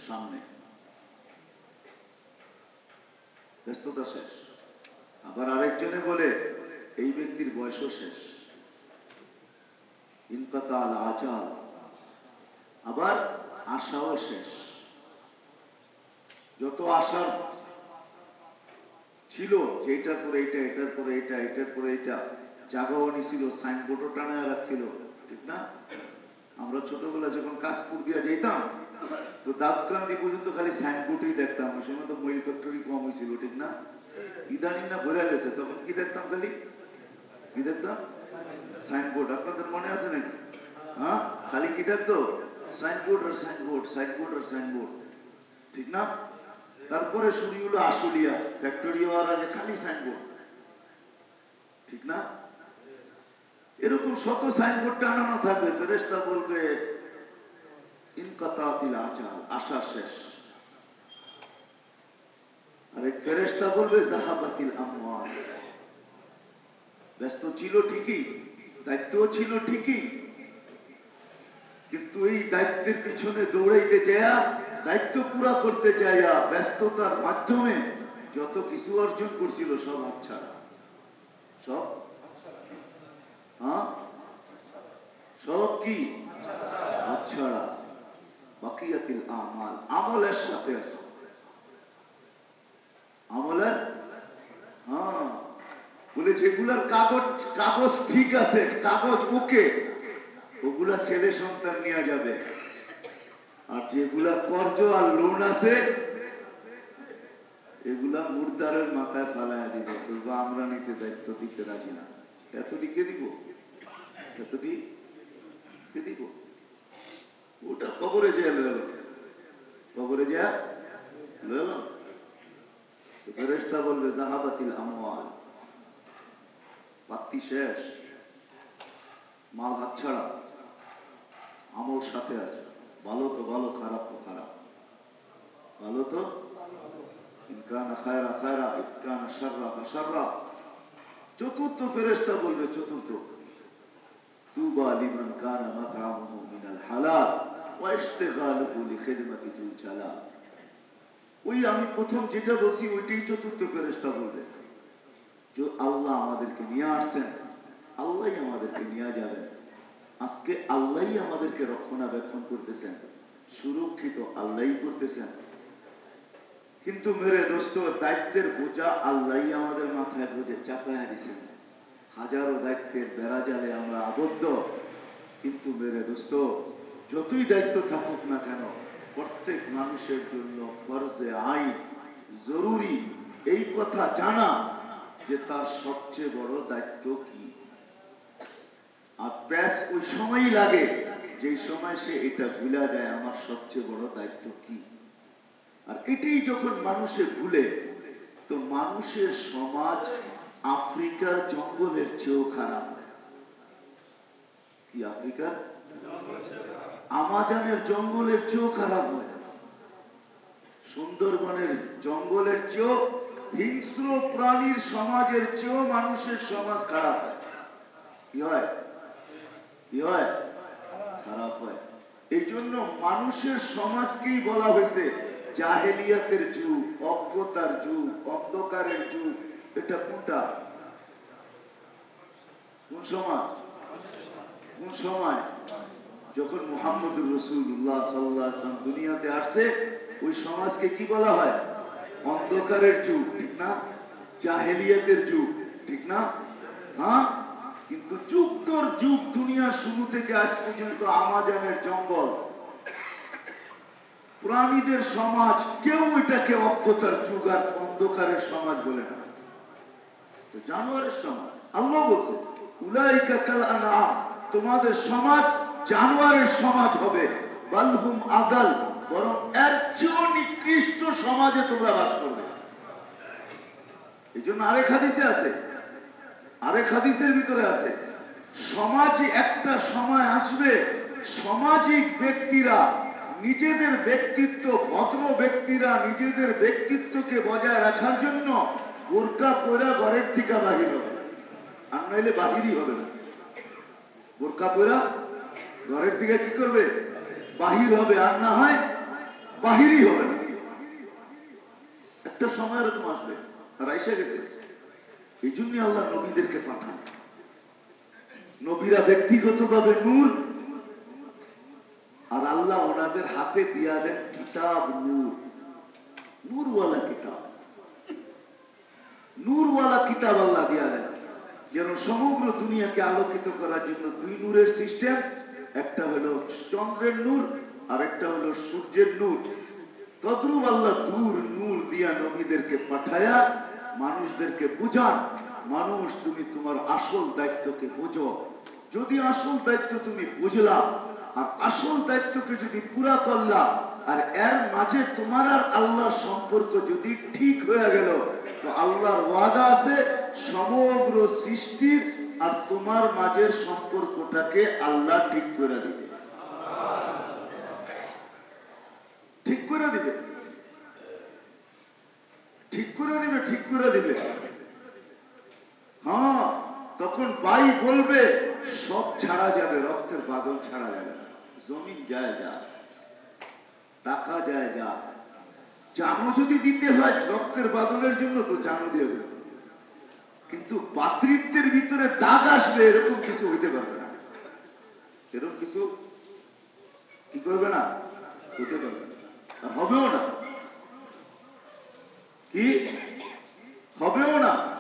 সামনে ব্যস্ততা শেষ আবার আরেকজনে বলে এই ব্যক্তির বয়সও শেষ ইনকাতাল আচাল আবার আশাও শেষ যত আশার ছিল যে এটার পরে এটা এটার পরে এটা এটার পরে এটা জাগাও নিছিল সাইনবোর্ডও টানায় রাখছিল ঠিক না? আমরা ছোটবেলা যখন কাশপুর দিয়া যেতাম তো দাউদকান্দি পর্যন্ত খালি সাইনবোর্ডই দেখতাম, ওই সময় তো মইল ফ্যাক্টরি কম হয়েছিল ঠিক না? ইদানিং না ভরে গেছে, তখন কি দেখতাম খালি? কি দেখতাম? সাইনবোর্ড, আপনাদের মনে আছে নাকি? হ্যাঁ? খালি কি দেখতো? সাইনবোর্ড আর সাইনবোর্ড সাইনবোর্ড আর সাইনবোর্ড, ঠিক না? তারপরে শুরু হলো আশুলিয়া ফ্যাক্টরি হওয়ার খালি সাইনবোর্ড ঠিক না? এরকম শত সাইনবোর্ড টানানো থাকবে ফেরেস্তা বলবে আশা শেষ। আরেক ফেরেস্তা বলবে ব্যস্ত ছিল ঠিকই দায়িত্ব ছিল ঠিকই। কিন্তু এই দায়িত্বের পিছনে দৌড়াইতে যায়া দায়িত্ব পুরা করতে চাইয়া ব্যস্ততার মাধ্যমে যত কিছু অর্জন করছিল সব হাতছাড়া সব? হ্যাঁ? সব কি? বাকিয়াতিল আমাল। আমলের সাথে আমলের? হ্যাঁ। বলে যেগুলার কাগজ কাগজ ঠিক আছে, কাগজ ওকে ওগুলা ছেলে সন্তান নিয়ে যাবে। আর যেগুলা কর্জ আর লোন আছে, এগুলা মুর্দারের মাথায় ফালাইয়া দিব। বলব, আমরা নিতে দায়িত্ব দিতে রাজি না। এত দিকে দিব এত দিকে দিব ওটা কবরে যে এলো। কবরে যা এলো। ফেরেস্তা বলবে, জাহাবাতিল আমওয়াল। পাত্তি শেষ। মাল হাত ছাড়া আমল সাথে আছে। ভালো তো ভালো, খারাপ তো খারাপ। ভালো তো? বলবে ওই আমি প্রথম যেটা বলছি, ওইটাই চতুর্থ ফেরেস্তা বলবে। আল্লাহ আমাদেরকে নিয়ে আসছেন আল্লাহ আমাদেরকে নিয়ে যাবেন। আজকে আল্লাহ আমাদেরকে রক্ষণাবেক্ষণ করতেছেন। সুরক্ষিত আল্লাহ করতেছেন। কিন্তু মেরে দোস্ত, দায়িত্বের বোঝা আল্লাহ আমাদের মাথায় বোঝে চাপাইয়া দিচ্ছেন হাজারো দায়িত্বের বেড়া জালে আমরা আবদ্ধ। কিন্তু মেরে দোস্ত, যতই দায়িত্ব থাকুক না কেন, প্রত্যেক মানুষের জন্য ফরজে আইন জরুরি। এই কথা জানা যে তার সবচেয়ে বড় দায়িত্ব কি? আর ওই সময়ই লাগে। যেই সময় সে এটা ভুলা আমার সবচেয়ে বড় দায়িত্ব কি? আর এটাই যখন মানুষে ভুলে, তো মানুষের সমাজ আফ্রিকার জঙ্গলের চেয়েও খারাপ। কি আফ্রিকার? আমাজানের জঙ্গলের চেয়েও খারাপ হয়। সুন্দরবনের জঙ্গলের চেয়েও, হিংস্র প্রাণীর সমাজের চেয়েও মানুষের সমাজ খারাপ হয়। কি হয়? কি হয়? খারাপ হয়। এই জন্য মানুষের সমাজকেই বলা হয়েছে, জাহেলিয়াতের যুগ, অজ্ঞতার যুগ, অন্ধকারের যুগ, এটা কোনটা কোন কোন সময়? যখন মোহাম্মদুর রসুল্লাহ সাল্লাহ দুনিয়াতে আসছে, ওই সমাজকে কি বলা হয়? অন্ধকারের যুগ, ঠিক না? জাহেলিয়াতের যুগ, ঠিক না? হ্যাঁ? কিন্তু যুগতর যুগ দুনিয়ার শুরু থেকে আজ পর্যন্ত আমাজানের জঙ্গল। প্রাণীদের সমাজ কেউ এটাকে অজ্ঞতার যুগ আর অন্ধকারের সমাজ বলে না। জানোয়ারের সমাজ, আল্লাহ বলছে, উলাইকা কাল আনআম, তোমাদের সমাজ জানোয়ারের সমাজ হবে। বালহুম আদাল, বরং এর নিকৃষ্ট সমাজে তোমরা বাস করবে। এই জন্য আরেক হাদিসে আছে আরেক হাদিসের ভিতরে আছে, সমাজে একটা সময় আসবে, সামাজিক ব্যক্তিরা, নিজেদের ব্যক্তিত্ব, ভদ্র ব্যক্তিরা নিজেদের ব্যক্তিত্বকে বজায় রাখার জন্য বোরকা পয়রা ঘরের থেকে বাহির হবে। আর নইলে বাহিরই হবে না। বোরকা পয়রা ঘরের দিকে কি করবে? বাহির হবে। আর না হয় বাহিরই হবে না। একটা সময় এরকম আসবে। আর আইসা গেছে। এই জন্যই আল্লাহ নবীদেরকে পাঠান। নবীরা ব্যক্তিগতভাবে নূর, আর আল্লাহ ওনাদের হাতে দিয়া দেন কিতাব নূর। নূরওয়ালা কিতাব। নূরওয়ালা কিতাব আল্লাহ দিয়া দেন, যেন সমগ্র দুনিয়াকে আলোকিত করার জন্য দুই নূরের সিস্টেম, একটা হলো চন্দ্রের নূর, আর একটা হলো সূর্যের নূর। তদ্রুপ আল্লাহ দূর নূর দিয়া নবীদেরকে পাঠায়া মানুষদেরকে বুঝান। মানুষ, তুমি তোমার আসল দায়িত্বকে বুঝো। যদি আসল দায়িত্ব তুমি বুঝলা, আর আসল দায়িত্বকে যদি পুরা করলা, আর এর মাঝে তোমার আর আল্লাহর সম্পর্ক যদি ঠিক হয়ে গেল, তো আল্লাহর ওয়াদা আছে সমগ্র সৃষ্টির আর তোমার মাঝের সম্পর্কটাকে আল্লাহ ঠিক করে দিবে। ঠিক করে দিবে। ঠিক করে দিবে ঠিক করে দিবে। হ্যাঁ তখন বাই বলবে, সব ছাড়া যাবে, রক্তের বাদল ছাড়া যাবে জমিন যায় যা, টাকা যায় যা। জানো যদি দিতে হয়, রক্তের বাদলের জন্য তো জানো দেবে। কিন্তু পাতৃত্বের ভিতরে দাগ আসবে, এরকম কিছু হইতে পারবে না। এরকম কিছু কি করবে না? হতে পারবে না। হবেও না। কি? হবেও না।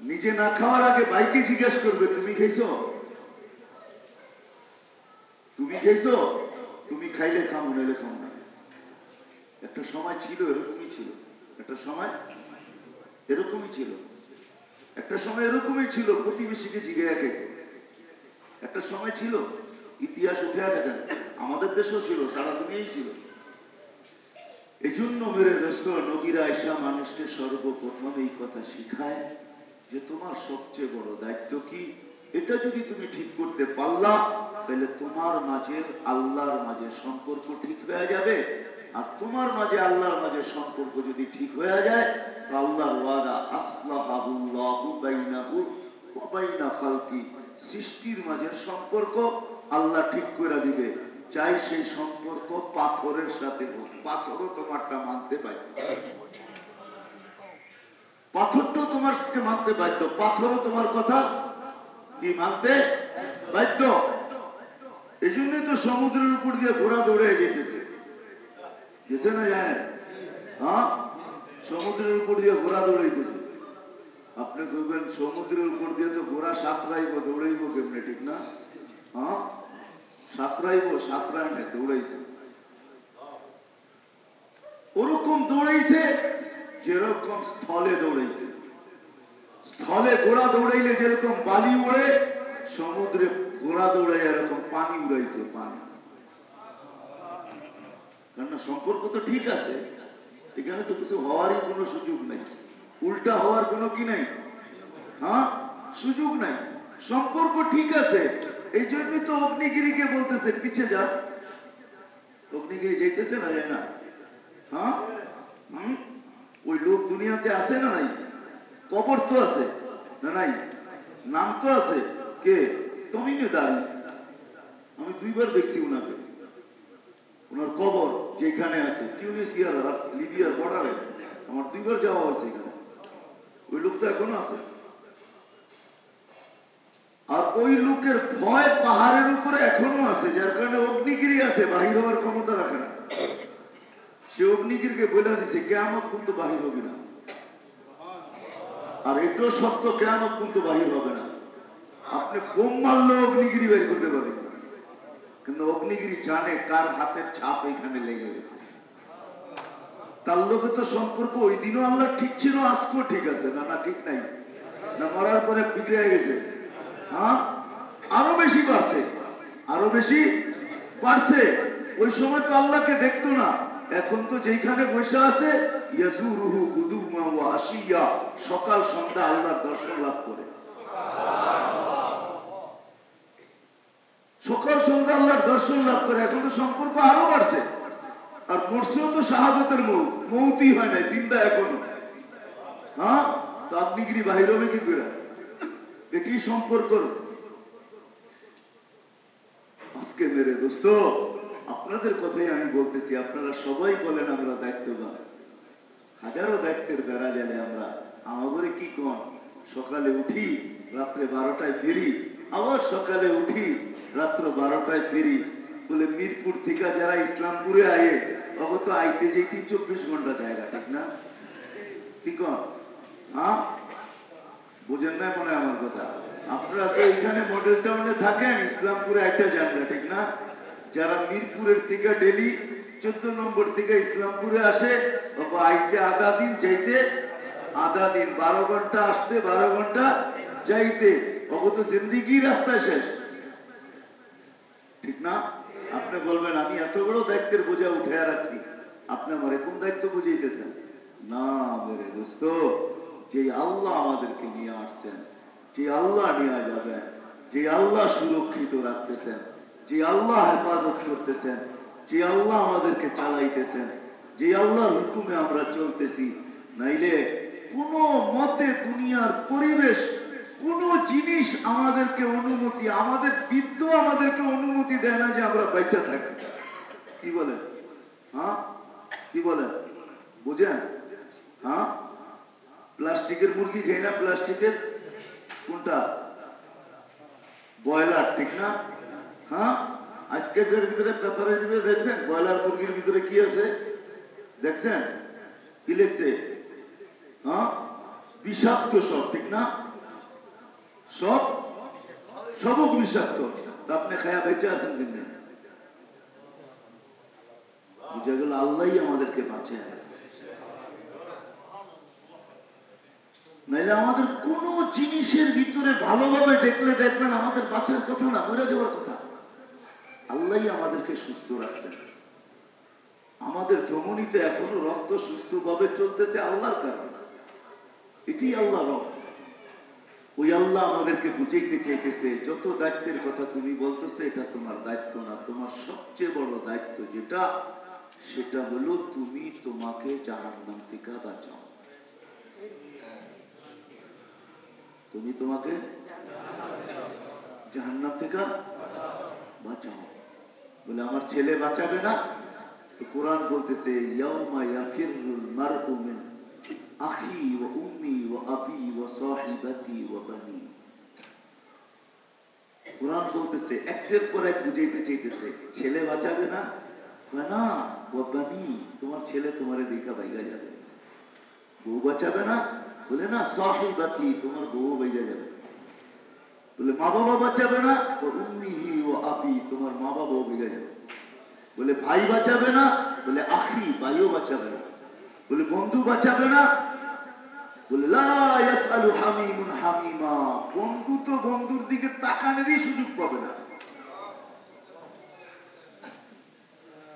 নিজে না খাওয়ার আগে বাইকে জিজ্ঞেস করবে, তুমি খেয়েছো? তুমি খেয়েছো? তুমি খাইলে খামো নাইলে খামো না। একটা সময় ছিল, এরকমই ছিল। একটা সময় এরকমই ছিল। একটা সময় এরকমই ছিল, প্রতিবেশীকে জিজ্ঞাসা খেত একটা সময় ছিল, ইতিহাস উঠে দেখেন আমাদের দেশেও ছিল, সারা দুনিয়াই ছিল। এই জন্য মেরে দোস্ত নবীরা আয়সা মানুষকে সর্বপ্রথম এই কথা শিখায় যে তোমার সবচেয়ে বড় দায়িত্ব কি? এটা যদি তুমি ঠিক করতে পারলা, তাহলে তোমার মাঝের আল্লাহর মাঝে সম্পর্ক ঠিক হয়ে যাবে। আর তোমার মাঝে আল্লাহর মাঝে সম্পর্ক যদি ঠিক হয়ে যায় আল্লাহর ওয়াদা সৃষ্টির মাঝের সম্পর্ক আল্লাহ ঠিক করে দিবে। চাই সেই সম্পর্ক পাথরের সাথে হোক। পাথরও তোমারটা মানতে বাধ্য। পাথরটাও তোমার সাথে মানতে বাধ্য। পাথরও তোমার কথা কি মানতে বাধ্য? এই জন্যই তো সমুদ্রের উপর দিয়ে ঘোড়া দৌড়ে যেতেছে। যেতে না যায়? হ্যাঁ? সমুদ্রের উপর দিয়ে ঘোড়া দৌড়াইতেছে। আপনি কইবেন, সমুদ্রের উপর দিয়ে তো ঘোড়া সাঁতরাইব, দৌড়াইব কেমনে? ঠিক না? হ্যাঁ? সাঁতরাইব সাঁতরায় না, দৌড়াইছে। ওরকম দৌড়াইছে যেরকম স্থলে দৌড়াইছে। স্থলে ঘোড়া দৌড়াইলে যেরকম বালি উড়ে, সমুদ্রে ঘোড়া দৌড়াই এরকম পানি উড়াইছে, পানি। কেননা সম্পর্ক তো ঠিক আছে, এখানে তো কিছু হওয়ারই কোনো সুযোগ নাই। উল্টা হওয়ার কোনো কি নাই? হ্যাঁ? সুযোগ নাই। সম্পর্ক ঠিক আছে এই জন্যই তো অগ্নিগিরিকে বলতেছে পিছে যা। অগ্নিগিরি যাইতেছে না, যায় না। হ্যাঁ? ওই লোক দুনিয়াতে আছে না নাই? কবর তো আছে, না নাই? নাম তো আছে। কে? তমিনে দাঁড়ি আমি দুইবার দেখছি ওনাকে ওনার কবর যেখানে আছে টিউনিসিয়ার লিবিয়ার বর্ডারে আমার দুইবার যাওয়া হয়েছে এখানে। ওই লোক তো এখনও আছে। আর ওই লোকের ভয় পাহাড়ের উপরে এখনও আছে, যার কারণে অগ্নিগিরি আছে, বাহির হওয়ার ক্ষমতা রাখে না। সে অগ্নিগিরিকে বলে দিছে কেমন কিন্তু বাহির হবে না। আর এটাও সত্য কেমন কিন্তু বাহির হবে না। আপনি বোম মারলেও অগ্নিগিরি বের করতে পারবেন। কিন্তু অগ্নিগিরি জানে কার হাতের ছাপ এখানে লেগে গেছে। তার লোকে তো সম্পর্ক, ওই দিনও আল্লাহ ঠিক ছিল, আজকেও ঠিক আছে। না না, ঠিক নাই। না, মরার পরে বিগড়ে গেছে। আরও বেশি বাড়ছে। আরও বেশি বাড়ছে। ওই সময় তো আল্লাহকে দেখতো না। এখন তো যেখানে বসে আছে সকাল, সন্ধ্যা আল্লাহ দর্শন লাভ করে। সকাল, সন্ধ্যা আল্লাহর দর্শন লাভ করে। এখন তো সম্পর্ক আরও বাড়ছে। আর মরছেও তো শাহাদতের মৌ মৌতি হয় নাই, জিন্দা এখনও। হ্যাঁ? তো আপনি কি বাহির হবে কি করে? কি সম্পর্ক। আজকে মেরে দোস্ত, আপনাদের কথাই আমি বলতেছি, আপনারা সবাই বলেন আমরা দায়িত্ববান। হাজারো দায়িত্বের বেড়া গেলে আমরা আমাদের কি কন? সকালে উঠি, রাত্রে বারোটায় ফিরি, আবার সকালে উঠি, রাত্র বারোটায় ফিরি। বলে মিরপুর থেকে যারা ইসলামপুরে আয়ে অগত আইতে যেতে চব্বিশ ঘণ্টা জায়গা, ঠিক না? কি কন? হ্যাঁ? বুঝেন না মনে আমার কথা? আপনারা তো এখানে মডেল টাউনে থাকেন, ইসলামপুরে একটা জানগা ঠিক না? যারা মিরপুরের থেকে ডেলি চোদ্দ নম্বর থেকে ইসলামপুরে আসে আইতে আধা দিন যাইতে, আধা দিন, বারো ঘণ্টা আসতে, বারো ঘণ্টা যাইতে ওকে তো জিন্দিগি রাস্তায় শেষ। ঠিক না? আপনি বলবেন, আমি এত বড় দায়িত্বের বোঝা উঠে রাখছি। আপনি আমার কোন দায়িত্ব বুঝাইতেছেন? না দোস্ত যে আল্লাহ আমাদেরকে নিয়ে আসছেন, যে আল্লাহ নিয়ে যাবেন, যে আল্লাহ সুরক্ষিত রাখতেছেন, যে আল্লাহ হেফাজত করতেছেন, যে আল্লাহ আমাদেরকে চালাইতেছেন, যে আল্লাহর হুকুমে আমরা চলতেছি, নাইলে কোন মতে দুনিয়ার পরিবেশ, কোন জিনিস আমাদেরকে অনুমতি, আমাদের বৃদ্ধ আমাদেরকে অনুমতি দেয় না যে আমরা বাইচা থাকি। কি বলেন? হ্যাঁ? কি বলেন? বুঝেন? হ্যাঁ? প্লাস্টিকের মুরগি খাই না প্লাস্টিকের, কোনটা? ব্রয়লার, ঠিক না? হ্যাঁ? আজকে যে ভিতরে পেপারের ভিতরে দেখছেন? ব্রয়লার মুরগির ভিতরে কি আছে? দেখছেন? কি লিখছে? হ্যাঁ? বিষাক্ত সব, ঠিক না? সব? সবক বিষাক্ত। আপনি খায়া বেঁচে আছেন কিন্তু বুঝা গেল আল্লাহ আমাদেরকে বাঁচে নাইলে আমাদের কোন জিনিসের ভিতরে ভালোভাবে দেখলে দেখবেন আমাদের বাঁচার কথা না, মরে যাওয়ার কথা। আল্লাহ আমাদেরকে সুস্থ রাখছেন আমাদের ধমনীতে এখনও রক্ত সুস্থভাবে চলতেছে আল্লাহর কারণে। এটি আল্লাহ রক্ত ওই আল্লাহ আমাদেরকে বুঝাইতে চাইতেছে, যত দায়িত্বের কথা তুমি বলতেছো, এটা তোমার দায়িত্ব না। তোমার সবচেয়ে বড় দায়িত্ব যেটা, সেটা হলো তুমি তোমাকে জাহান্নাম থেকে বাঁচাও। তুমি তোমাকে জাহান্নাম থেকে বাঁচাও। বলে, আমার ছেলে বাঁচাবে না? তো কোরআন বলতেছে ওয়া ওয়া ওয়া ওয়া কোরআন বলতেছে, একটের পর এক ছেলে বাঁচাবে না? না ও বানি, তোমার ছেলে তোমারে দেখা বাইগা যাবে। বউ বাঁচাবে না? বলে, না সাহিবাতি তোমার বউ বাইগা যাবে বলে, মা বাবা বাঁচাবে না? ও আবি, তোমার মা বাবাও বেগে যাবে বলে, ভাই বাঁচাবে না? বলে, আখি, ভাইও বাঁচাবে না। বলে, বন্ধু বাঁচাবে না? বলে হামিমা, বন্ধু তো বন্ধুর দিকে তাকানেরই সুযোগ পাবে না।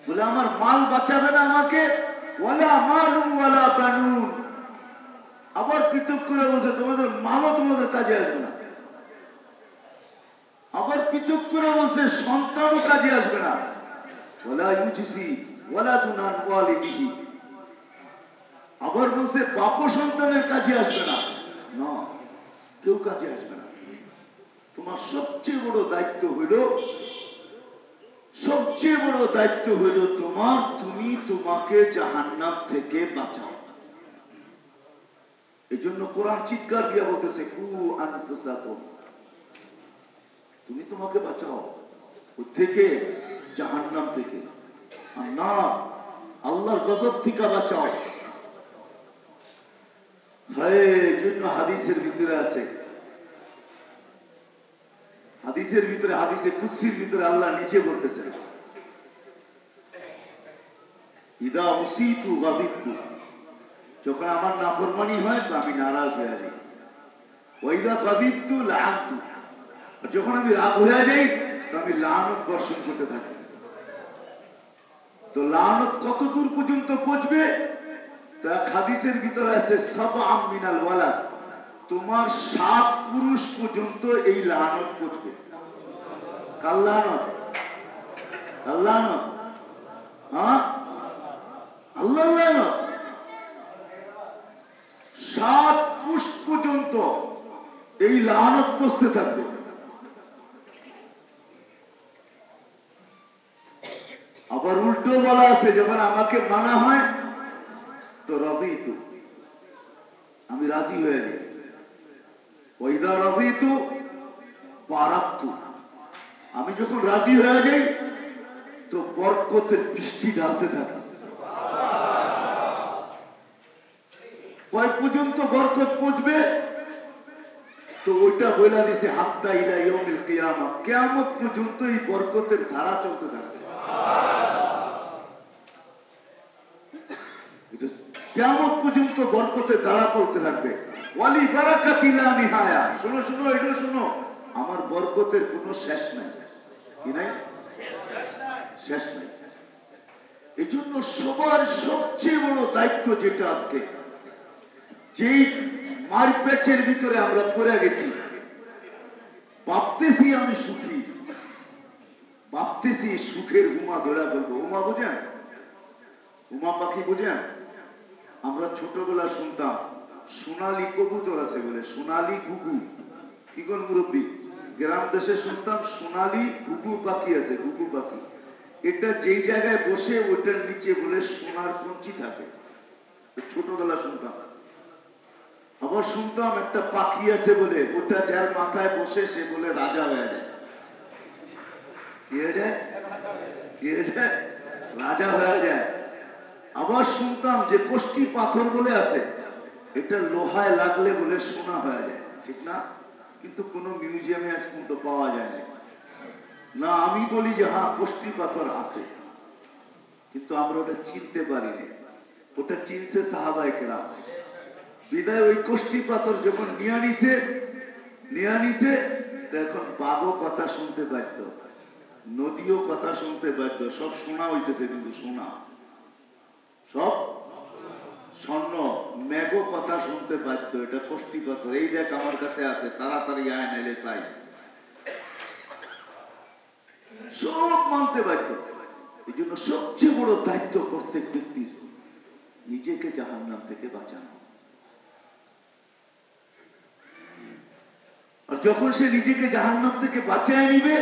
বলে, আমার মাল বাঁচাবে না আমাকে? ওয়ালা মালুম বানুন। আবার পৃথক করে বলছে, তোমাদের মালও তোমাদের কাজে আসবে না। আবার পৃথক করে বলছে, সন্তানও কাজে আসবে না। ওলা ইউজিসি ওলা দুনান ওয়ালিদিহি। আবার বলছে বাপ সন্তানের কাজে আসবে না। না, কেউ কাজে আসবে না। তোমার সবচেয়ে বড় দায়িত্ব হইল, সবচেয়ে বড় দায়িত্ব হইল তোমার, তুমি তোমাকে জাহান্নাম থেকে বাঁচাও। এই জন্য কোরআন চিৎকার দিয়া বলতেছে, কু আনফুসাকুম। তুমি তোমাকে বাঁচাও। থেকে, জাহান্নাম থেকে। আর না, আল্লাহর গজব থেকে বাঁচাও। হাদিসের ভিতরে আছে। হাদিসের ভিতরে, হাদিসে কুৎসির ভিতরে আল্লাহ নিচে বলতেছেন, ইদা গাদিবতু যখন আমার নাফরমানি হয় তো আমি নারাজ হয়ে যাই। ওইদা গাদিবতু লাআনতু আর যখন আমি রাগ হয়ে যাই, তো আমি লানত বর্ষণ করতে থাকি। তো লানত কত দূর পর্যন্ত পৌঁছবে? তা হাদিসের ভিতরে আছে সব মিনাল ওয়ালা তোমার সাত পুরুষ পর্যন্ত এই লানত পৌঁছবে। কাল লানত? লানত? হ্যাঁ? আল্লাহ সাত পুষ পর্যন্ত এই লানত বসতে থাকবে। আবার উল্টো বলা আছে, যখন আমাকে মানা হয়, তো রবি তো। আমি রাজি হয়ে যাই ওইদা রবি তো বারাক্তু আমি যখন রাজি হয়ে যাই, তো বরকতের বৃষ্টি ঢালতে থাকি। কয় পর্যন্ত বরকত পৌঁছবে? তো ওইটা বইলা দিছে, হাত্তা ইলা ইয়মিল কিয়ামা। কিয়ামত পর্যন্ত এই বরকতের ধারা চলতে থাকবে। কিয়ামত পর্যন্ত বরকতের ধারা চলতে থাকবে। ওয়ালি বারাকাতিলা নিহায়া। শোনো শোনো এটা শোনো। আমার বরকতের কোনো শেষ নাই। কি নাই? শেষ নাই। এই জন্য সবার সবচেয়ে বড় দায়িত্ব যেটা আজকে যেই ভিতরে আমরা পড়ে গেছি, ভাবতেছি আমি সুখী। ভাবতেছি সুখের উমা ধরা বলব উমা উমা পাখি আমরা ছোটবেলা শুনতাম, সোনালি কবুতর আছে বলে, সোনালি ঘুঘু। কি কোন মুরব্বী? গ্রাম দেশে শুনতাম, সোনালি ঘুঘু পাখি আছে, ঘুঘু পাখি। এটা যেই জায়গায় বসে ওটার নিচে বলে সোনার কঞ্চি থাকে। ছোটবেলা শুনতাম। আবার শুনতাম একটা পাখি আছে বলে, ওটা যার মাথায় বসে সে বলে রাজা হয়ে যায়। কি হয়ে যায়? কি হয়ে যায়? রাজা হয়ে যায়। আবার শুনতাম যে কোষ্টি পাথর বলে আছে, এটা লোহায় লাগলে বলে সোনা হয়ে যায়। ঠিক না? কিন্তু কোন মিউজিয়ামে আজ পর্যন্ত পাওয়া যায় না না আমি বলি যে হ্যাঁ কোষ্টি পাথর আছে। কিন্তু আমরা ওটা চিনতে পারিনি। ওটা চিনছে সাহাবাই কেরাম। বিদায় ওই কোষ্টি পাথর যখন নিয়ে নিছে নিয়ে নিছে এখন বাঘও কথা শুনতে বাধ্য, নদীও কথা শুনতে বাধ্য, সব শোনা হইতেছে কিন্তু শোনা। সব স্বর্ণ, মেঘও কথা শুনতে বাধ্য, এটা কোষ্টি পাথর, এই দেখ আমার কাছে আছে, তাড়াতাড়ি আয়, নাইলে চাই সব মানতে বাধ্য। এই জন্য সবচেয়ে বড় দায়িত্ব প্রত্যেক ব্যক্তির, নিজেকে জাহান্নাম থেকে বাঁচানো। যখন সে নিজেকে জাহান্নাম থেকে বাঁচায় নিবে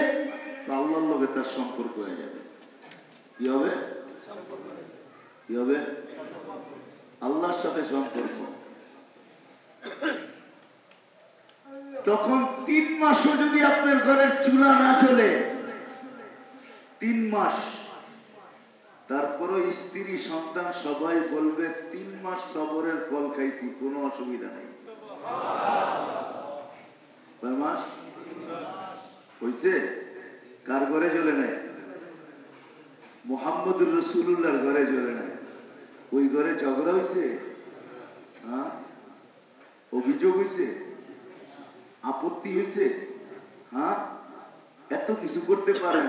আল্লাহর লগে তার সম্পর্ক হয়ে যাবে। কি হবে? কি হবে? আল্লাহর সাথে সম্পর্ক। তখন তিন মাসও যদি আপনার ঘরের চুলা না চলে তিন মাস। তারপরও স্ত্রী, সন্তান সবাই বলবে, তিন মাস সবরের ফল খাইছি, কোনো অসুবিধা নেই। কয় মাস? হইছে কার ঘরে নাই? রসুল্লাহর ঘরে নাই। ওই ঘরে ঝগড়া হইছে? হ্যাঁ? অভিযোগ হইছে? আপত্তি হইছে? হ্যাঁ? এত কিছু করতে পারেন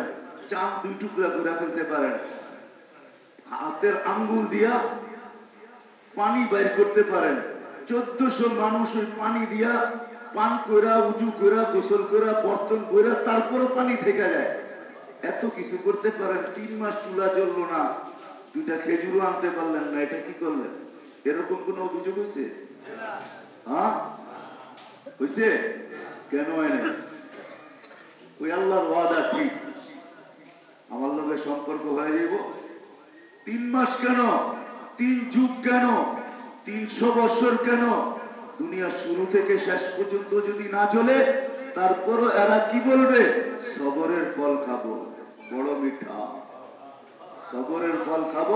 চাঁদ দুই টুকরা করে ফেলতে পারেন। হাতের আঙ্গুল দিয়া পানি বাইর করতে পারেন। চোদ্দশো মানুষ ওই পানি দিয়া পান কইরা, উজু কইরা, গোসল কইরা, বর্তন কইরা, তারপরও পানি থেকে যায়। এত কিছু করতে পারেন, তিন মাস চুলা জ্বললো না। দুইটা খেজুরও আনতে পারলেন না, এটা কি করলেন? এরকম কোন অভিযোগ হয়েছে হ্যাঁ? হয়েছে কেন হয় নাই? ওই আল্লাহর ওয়াদা ঠিক আমার লোকের সম্পর্ক হয়ে যাইব। তিন মাস কেন? তিন যুগ কেন? তিনশো বছর কেন? দুনিয়া শুরু থেকে শেষ পর্যন্ত যদি না চলে, তারপরও এরা কি বলবে? সবরের ফল খাব, বড় মিঠা। সবরের ফল খাব,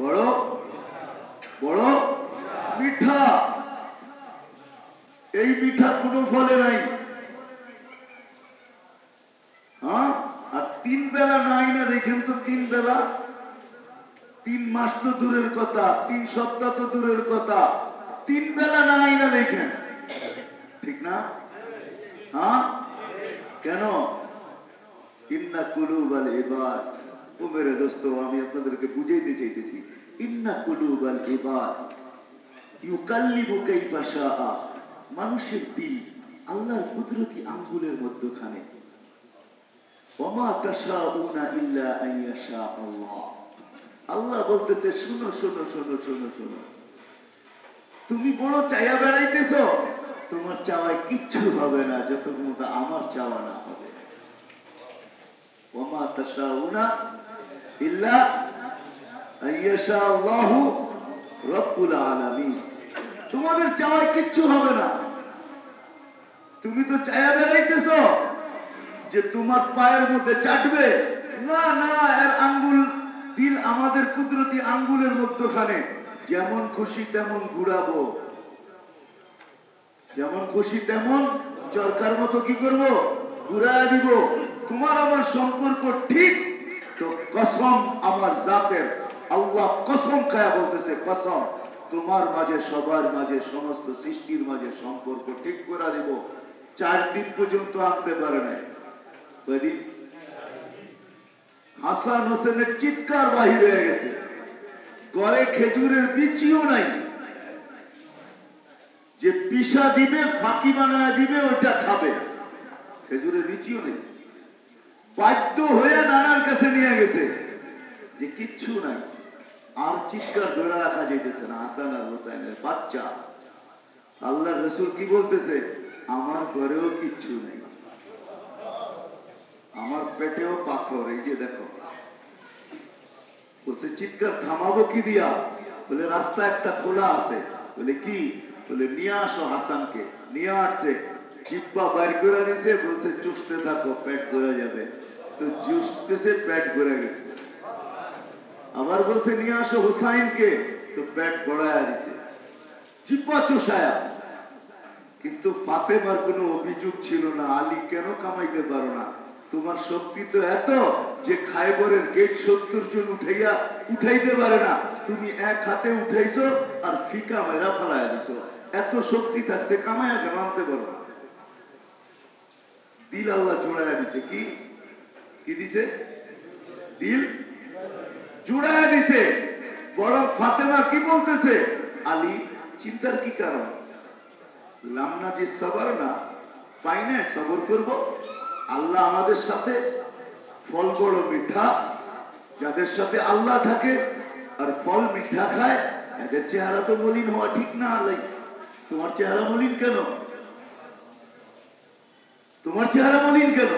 বড় বড় মিঠা। এই মিঠা কোনো ফলে নাই। হ্যাঁ? আর তিন বেলা নাই না দেখেন তো তিন বেলা। তিন মাস তো দূরের কথা, তিন সপ্তাহ তো দূরের কথা। তিন বেলা না দেখেন ঠিক না? হ্যাঁ? কেন? ইন্না কুলুবাল এবার ও মেরে দোস্ত, আমি আপনাদেরকে বুঝাইতে চাইতেছি। ইন্না কুলুবাল এবার মানুষের দিল আল্লাহর কুদরতি আঙ্গুলের মধ্যখানে। আল্লাহ। আল্লাহ বলতেছে, শুনো, শোনো শোনো শোনো শোনো। তুমি বড় চাইয়া বেড়াইতেছ, তোমার চাওয়ায় কিচ্ছু হবে না যতক্ষণ আমার চাওয়া না হবে। তোমাদের চাওয়ায় কিচ্ছু হবে না। তুমি তো চায়া বেড়াইতেছ যে তোমার পায়ের মধ্যে চাটবে। না না, এর আঙ্গুল, দিল আমাদের কুদরতি আঙ্গুলের মধ্যখানে। যেমন খুশি তেমন ঘুরাবো। যেমন খুশি তেমন চরকার মতো কি করব? ঘুরায় দিব। তোমার আমার সম্পর্ক ঠিক? তো কসম আমার জাতের। আল্লাহ কসম খায়া বলতেছে, কসম, তোমার মাঝে, সবার মাঝে, সমস্ত সৃষ্টির মাঝে সম্পর্ক ঠিক করে দিব। চার দিন পর্যন্ত আনতে পারে নাই। হাসান হোসেনের চিৎকার বাহির হয়ে গেছে। গড়ে খেজুরের বিচিও নাই। যে পিসা দিবে, ফাঁকি বানায় দিবে, ওইটা খাবে। খেজুরের বিচিও নেই। বাধ্য হয়ে নানার কাছে নিয়ে গেছে। যে কিচ্ছু নাই। আর চিৎকার ধরে রাখা যেতেছে না। হাসান আর হোসাইনের বাচ্চা। আল্লাহ রসুল কি বলতেছে? আমার ঘরেও কিচ্ছু নেই। আমার পেটেও পাথর। এই যে দেখো। বলছে, চিৎকার থামাবো কি দিয়া? বলে, রাস্তা একটা খোলা আছে। বলে, কি? বলে, নিয়ে আসো হাসানকে, নিয়ে আসছে। জিব্বা বাইর করে নিছে, বলছে, চুষতে থাকো, পেট ভরে যাবে। তো চুষতেছে, পেট ভরে গেছে। আবার বলছে, নিয়ে আসো হুসাইনকে। তো পেট বড়ায়া দিছে। জিব্বা চুষায়া। কিন্তু ফাতেমার কোনো অভিযোগ ছিল না, আলী কেন কামাইতে পারো না? তোমার শক্তি তো এত যে খাইবরের গেট সত্তর জন উঠাইয়া উঠাইতে পারে না। তুমি এক হাতে উঠাইছো আর ফিকা মেরা ফালাইয়া দিছো। এত শক্তি থাকতে কামাইয়া কেন আনতে পারো না? দিল আল্লাহ জোড়াইয়া দিছে কি? কি দিছে? দিল জোড়াইয়া দিছে। বরং ফাতেমা কি বলতেছে? আলী, চিন্তার কি কারণ? লামনা যে সবার না, পাই না সবর করব? আল্লাহ আমাদের সাথে। ফল বড় মিঠা, যাদের সাথে আল্লাহ থাকে, আর ফল মিঠা খায়, এদের চেহারা তো মলিন হওয়া ঠিক না আল্লাহ তোমার চেহারা মলিন কেন? তোমার চেহারা মলিন কেন?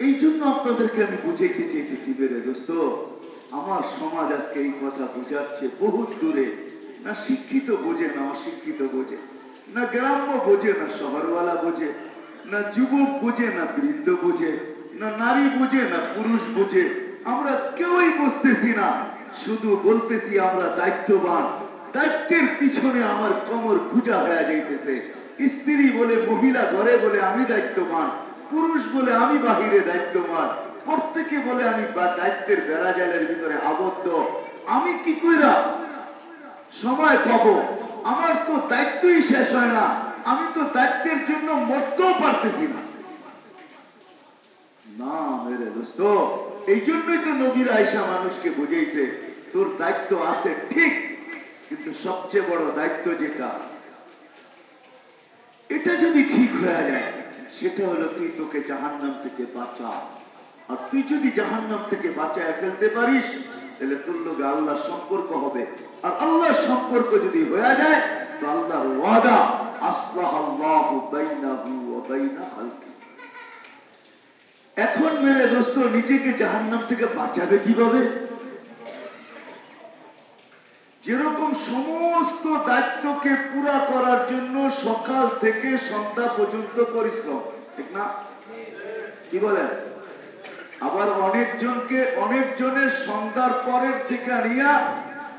এই জন্য আপনাদেরকে আমি বুঝাইতে চাইতেছি বেরে দোস্ত, আমার সমাজ আজকে এই কথা বুঝাচ্ছে বহুত দূরে। না শিক্ষিত বোঝে, না অশিক্ষিত বোঝে, না গ্রাম্য বোঝে, না শহরওয়ালা বোঝে না যুবক বোঝে, না বৃদ্ধ বোঝে, না নারী বোঝে, না পুরুষ বোঝে, আমরা কেউই বুঝতেছি না। শুধু বলতেছি আমরা দায়িত্ববান, দায়িত্বের পিছনে আমার কমর খুঁজা হয়ে যাইতেছে। স্ত্রী বলে, মহিলা ঘরে বলে, আমি দায়িত্ববান। পুরুষ বলে, আমি বাহিরে দায়িত্ববান। প্রত্যেকে বলে, আমি দায়িত্বের বেড়া জালের ভিতরে আবদ্ধ। আমি কি কইরা? সময় পাবো। আমার তো দায়িত্বই শেষ হয় না। আমি তো দায়িত্বের জন্য মরতেও পারতেছি না। মেরে দোস্ত, এই জন্যই তো নবীর আয়সা মানুষকে বুঝেইছে, তোর দায়িত্ব আছে ঠিক, কিন্তু সবচেয়ে বড় দায়িত্ব যেটা, এটা যদি ঠিক হয়ে যায়, সেটা হলো তুই তোকে জাহান্নাম থেকে বাঁচা। আর তুই যদি জাহান্নাম থেকে বাঁচায় ফেলতে পারিস, তাহলে তোর লোকে আল্লাহর সম্পর্ক হবে। আর আল্লাহর সম্পর্ক যদি হয়ে যায় এখন মেরে দোস্ত, নিজেকে জাহান্নাম থেকে বাঁচাবে কীভাবে? যেরকম সমস্ত দায়িত্বকে পুরা করার জন্য সকাল থেকে সন্ধ্যা পর্যন্ত পরিশ্রম, ঠিক না? কি বলেন? আবার অনেকজনকে, অনেকজনের সন্ধ্যার পরের থেকে নিয়া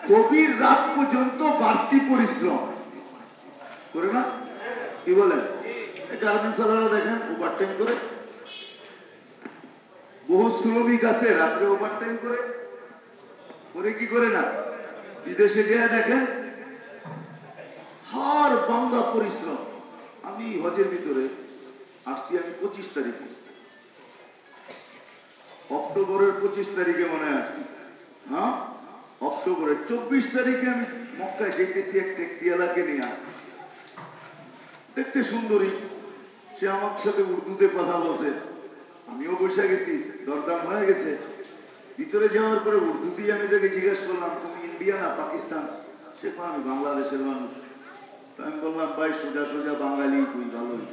গভীর রাত পর্যন্ত বাড়তি পরিশ্রম। করে না? কি বলেন? দেখেন, ওভার টাইম করে। বহু শ্রমিক আছে, রাত্রে ওভার টাইম করে। করে কি করে না? বিদেশে গিয়ে দেখেন, হার বাংলা পরিশ্রম। আমি হজের ভিতরে আসছি আমি পঁচিশ তারিখে। অক্টোবরের পঁচিশ তারিখে মনে আসছি হ্যাঁ? অক্টোবরের চব্বিশ তারিখে আমি মক্কায় যেতেছি, এক ট্যাক্সিওয়ালাকে নিয়ে। দেখতে সুন্দরী। সে আমার সাথে উর্দুতে কথা বলছে। আমিও বসে গেছি দরদাম হয়ে গেছে। ভিতরে যাওয়ার পরে উর্দুতেই আমি তাকে জিজ্ঞেস করলাম তুমি ইন্ডিয়া না পাকিস্তান? সে কয়, আমি বাংলাদেশের মানুষ। তো আমি বললাম ভাই সোজা সোজা বাঙালি তুই ভালোই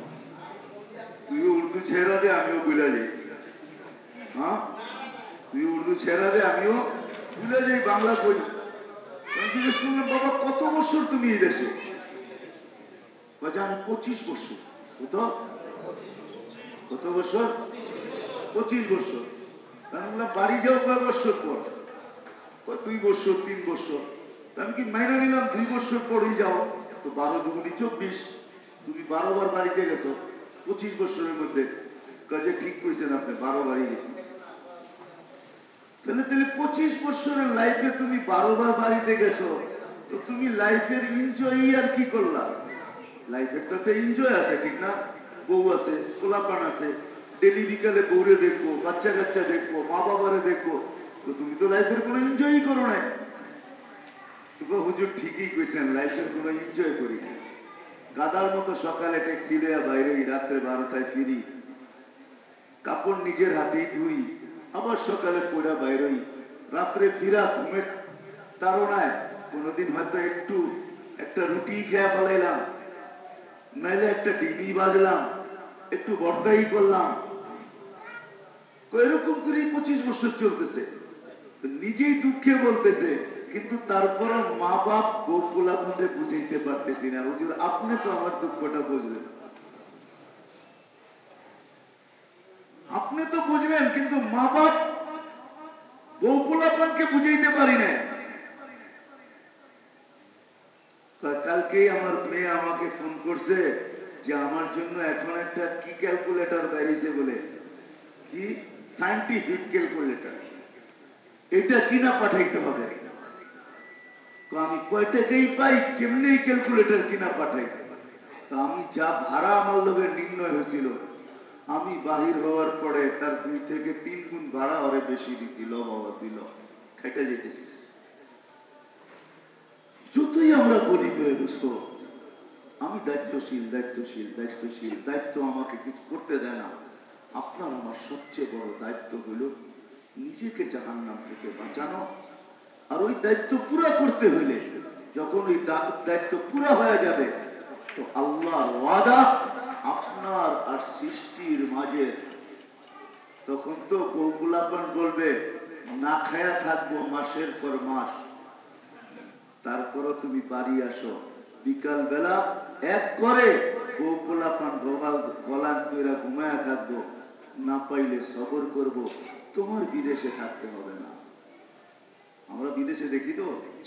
তুইও উর্দু ছেড়া দে আমিও বুঝা যাই। হ্যাঁ? তুই উর্দু ছেড়া দে আমিও বুঝা যাই বাংলা কই? তো জিজ্ঞেস করলাম বাবা কত বছর তুমি এই দেশে? কয় পঁচিশ বছর। কত? কত বছর? পঁচিশ বছর। আমি বললাম বাড়ি যাও কয় বছর পর? দুই বছর, তিন বছর। আমি কি মাইনা নিলাম দুই বছর পরই যাও? তো বারো দুগুনি চব্বিশ। তুমি বারো বার বাড়িতে গেছো, পঁচিশ বছরের মধ্যে। কাজে ঠিক করেছেন আপনি, বারো বারই গেছি। তাহলে তাহলে পঁচিশ বছরের লাইফে তুমি বারো বার বাড়িতে গেছো। তো তুমি লাইফের এনজয় আর কি করলা? তো এনজয় আছে, ঠিক না? বউ আছে আছে ডেলি বিকালে বউরে দেখব, বাচ্চা কাচ্চা দেখব, মা বাবারে দেখব। তো তুমি তো লাইফের কোনো এনজয়ই করো তোকে হুজুর ঠিকই কইছেন লাইফের কোনো এনজয় করি না গাদার মতো সকালে ট্যাক্সি দেয়া বাইরে রাত্রে বারোটায় ফিরি। কাপড় নিজের হাতেই ধুই, আবার সকালে পড়া বাইরই। রাত্রে ফিরা, ঘুমের তাড়নায়। কোনোদিন হয়তো একটু একটা রুটি খেয়া ফেলাইলাম নাইলে একটা ডিবি বাজলাম, একটু বর্তাই করলাম। এরকম করেই পঁচিশ বছর চলতেছে। নিজেই দুঃখে বলতেছে, কিন্তু তারপরও মা বাপ বউ পোলাপনরে বুঝাইতে পারতেছি না। হুজুর আপনি তো আমার দুঃখটা বুঝবেন। আপনি তো বুঝবেন, কিন্তু মা বাপ বউ পোলাপনকে বুঝাইতে পারি না কালকেই আমার মেয়ে আমাকে ফোন করছে যে আমার জন্য এখন একটা কি বেরিয়েছে বলে। কি? সাইন্টিফিক এটা কিনা পাঠাইতে হবে? আমি পাই কেমনি কিনা পাঠাই? তো আমি যা ভাড়া আমার লোকের নির্ণয় হয়েছিল, আমি বাহির হওয়ার পরে তার দুই থেকে তিন গুণ ভাড়া ওরে বেশি ল বাবা দিল যেতেছিস যতই আমরা বলি দোস্ত, আমি দায়িত্বশীল দায়িত্বশীল দায়িত্বশীল, দায়িত্ব আমাকে কিছু করতে দেয় না। আপনার আমার সবচেয়ে বড় দায়িত্ব হইল নিজেকে জাহান্নাম থেকে বাঁচানো আর ওই দায়িত্ব পুরা করতে হইলে যখন ওই দায়িত্ব পুরা হয়ে যাবে, তো আল্লাহর ওয়াদা আপনার আর সৃষ্টির মাঝে। তখন তো বউকুলাপন বলবে, না খায়া থাকব মাসের পর মাস। তারপরও তুমি বাড়ি আসো। বিকাল বেলা এক করে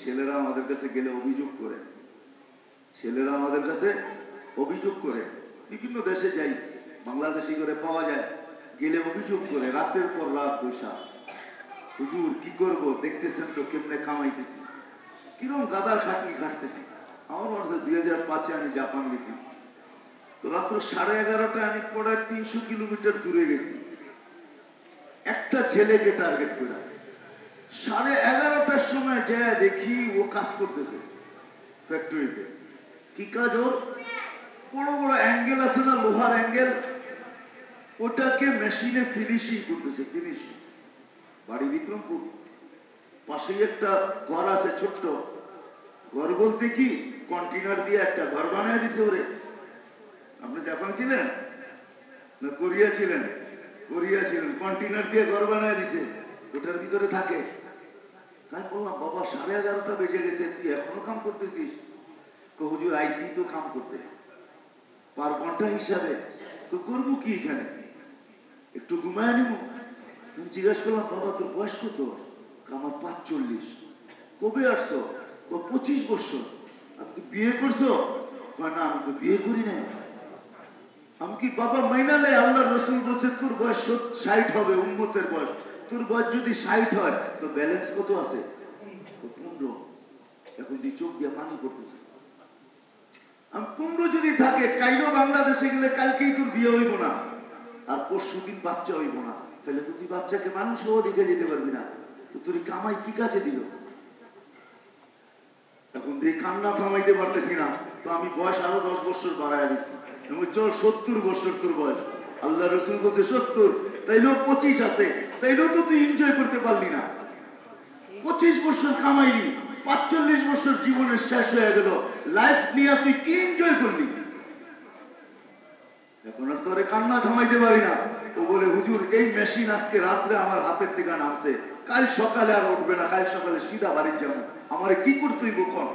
ছেলেরা আমাদের কাছে অভিযোগ করে। অভিযোগ করে। বিভিন্ন দেশে যাই, বাংলাদেশি করে পাওয়া যায়। গেলে অভিযোগ করে, রাতের পর রাত বৈশাখ। হুজুর, কি করব? দেখতেছেন তো কেমনে কামাইতেছি কিরম গাদার খাটনি খাটতেছি? আমার মনে হচ্ছে দুই হাজার পাঁচে আমি জাপান গেছি। তো রাত্র সাড়ে এগারোটায় আমি পড়ায় তিনশো কিলোমিটার দূরে গেছি। একটা ছেলেকে টার্গেট করে। সাড়ে এগারোটার সময় যায় দেখি ও কাজ করতেছে ফ্যাক্টরিতে কি কাজ ওর? বড় বড় অ্যাঙ্গেল আছে না, লোহার অ্যাঙ্গেল ওটাকে মেশিনে ফিনিশিং করতেছে ফিনিশিং বাড়ি বিক্রমপুর। পাশেই একটা ঘর আছে ছোট্ট। ঘর বলতে কি? কন্টেনার দিয়ে একটা ঘর বানায় দিছে ওরে। আপনি জাপান ছিলেন? না কোরিয়া ছিলেন? কোরিয়া ছিলেন। কন্টেনার দিয়ে ঘর বানায় দিছে। ওটার ভিতরে থাকে। বললাম, বাবা, সাড়ে এগারোটা বেজে গেছে, তুই এখনও কাম করতেছিস? হুজুর, আইসি তো কাম করতে। পার ঘণ্টা হিসাবে। তো করব কি এখানে? একটু ঘুমায় নিব। জিজ্ঞাসা করলাম, বাবা, তোর বয়স কত? আমার পাঁচচল্লিশ। কবে আসছো? পঁচিশ বছর। কি বিয়ে করছ? না, আমি তো বিয়ে করি নাই। আমি কি বাবা মাইনালে আল্লাহ রসুল বলছে তোর বয়স ষাট হবে উন্মতের বয়স। তোর বয়স যদি ষাট হয়, তো ব্যালেন্স কত আছে? পনেরো। এখন তুই চোখ দিয়ে পানি পড়তেছে আমি পনেরো যদি থাকে, কাইলো বাংলাদেশে গেলে কালকেই তোর বিয়ে হইব না। আর পরশু দিন বাচ্চা হইব না। তাহলে তুই বাচ্চাকে মানুষ হওয়া দেখে যেতে পারবি না। তোর কামাই কি কাজে দিল? এখন এই কান্না থামাইতে পারতেছি না, তো আমি বয়স আরও দশ বছর দিচ্ছি চল সত্তর বছর তোর বয়স। আল্লাহ রসুল সত্তর, তাইলেও পঁচিশ আছে, তাইলেও তো তুই এনজয় করতে পারলি না। পঁচিশ বছর কামাইলি, পাঁচচল্লিশ বছর জীবনের শেষ হয়ে গেল। লাইফ নিয়ে তুই কি এনজয় করলি? তোরে কান্না থামাইতে পারি না। ও বলে, হুজুর, এই মেশিন আজকে রাত্রে আমার হাতের থেকে নামছে। কাল সকালে আর উঠবে না, কাল সকালে সিধা বাড়ির যাব। আমারে কি করতেই বোকন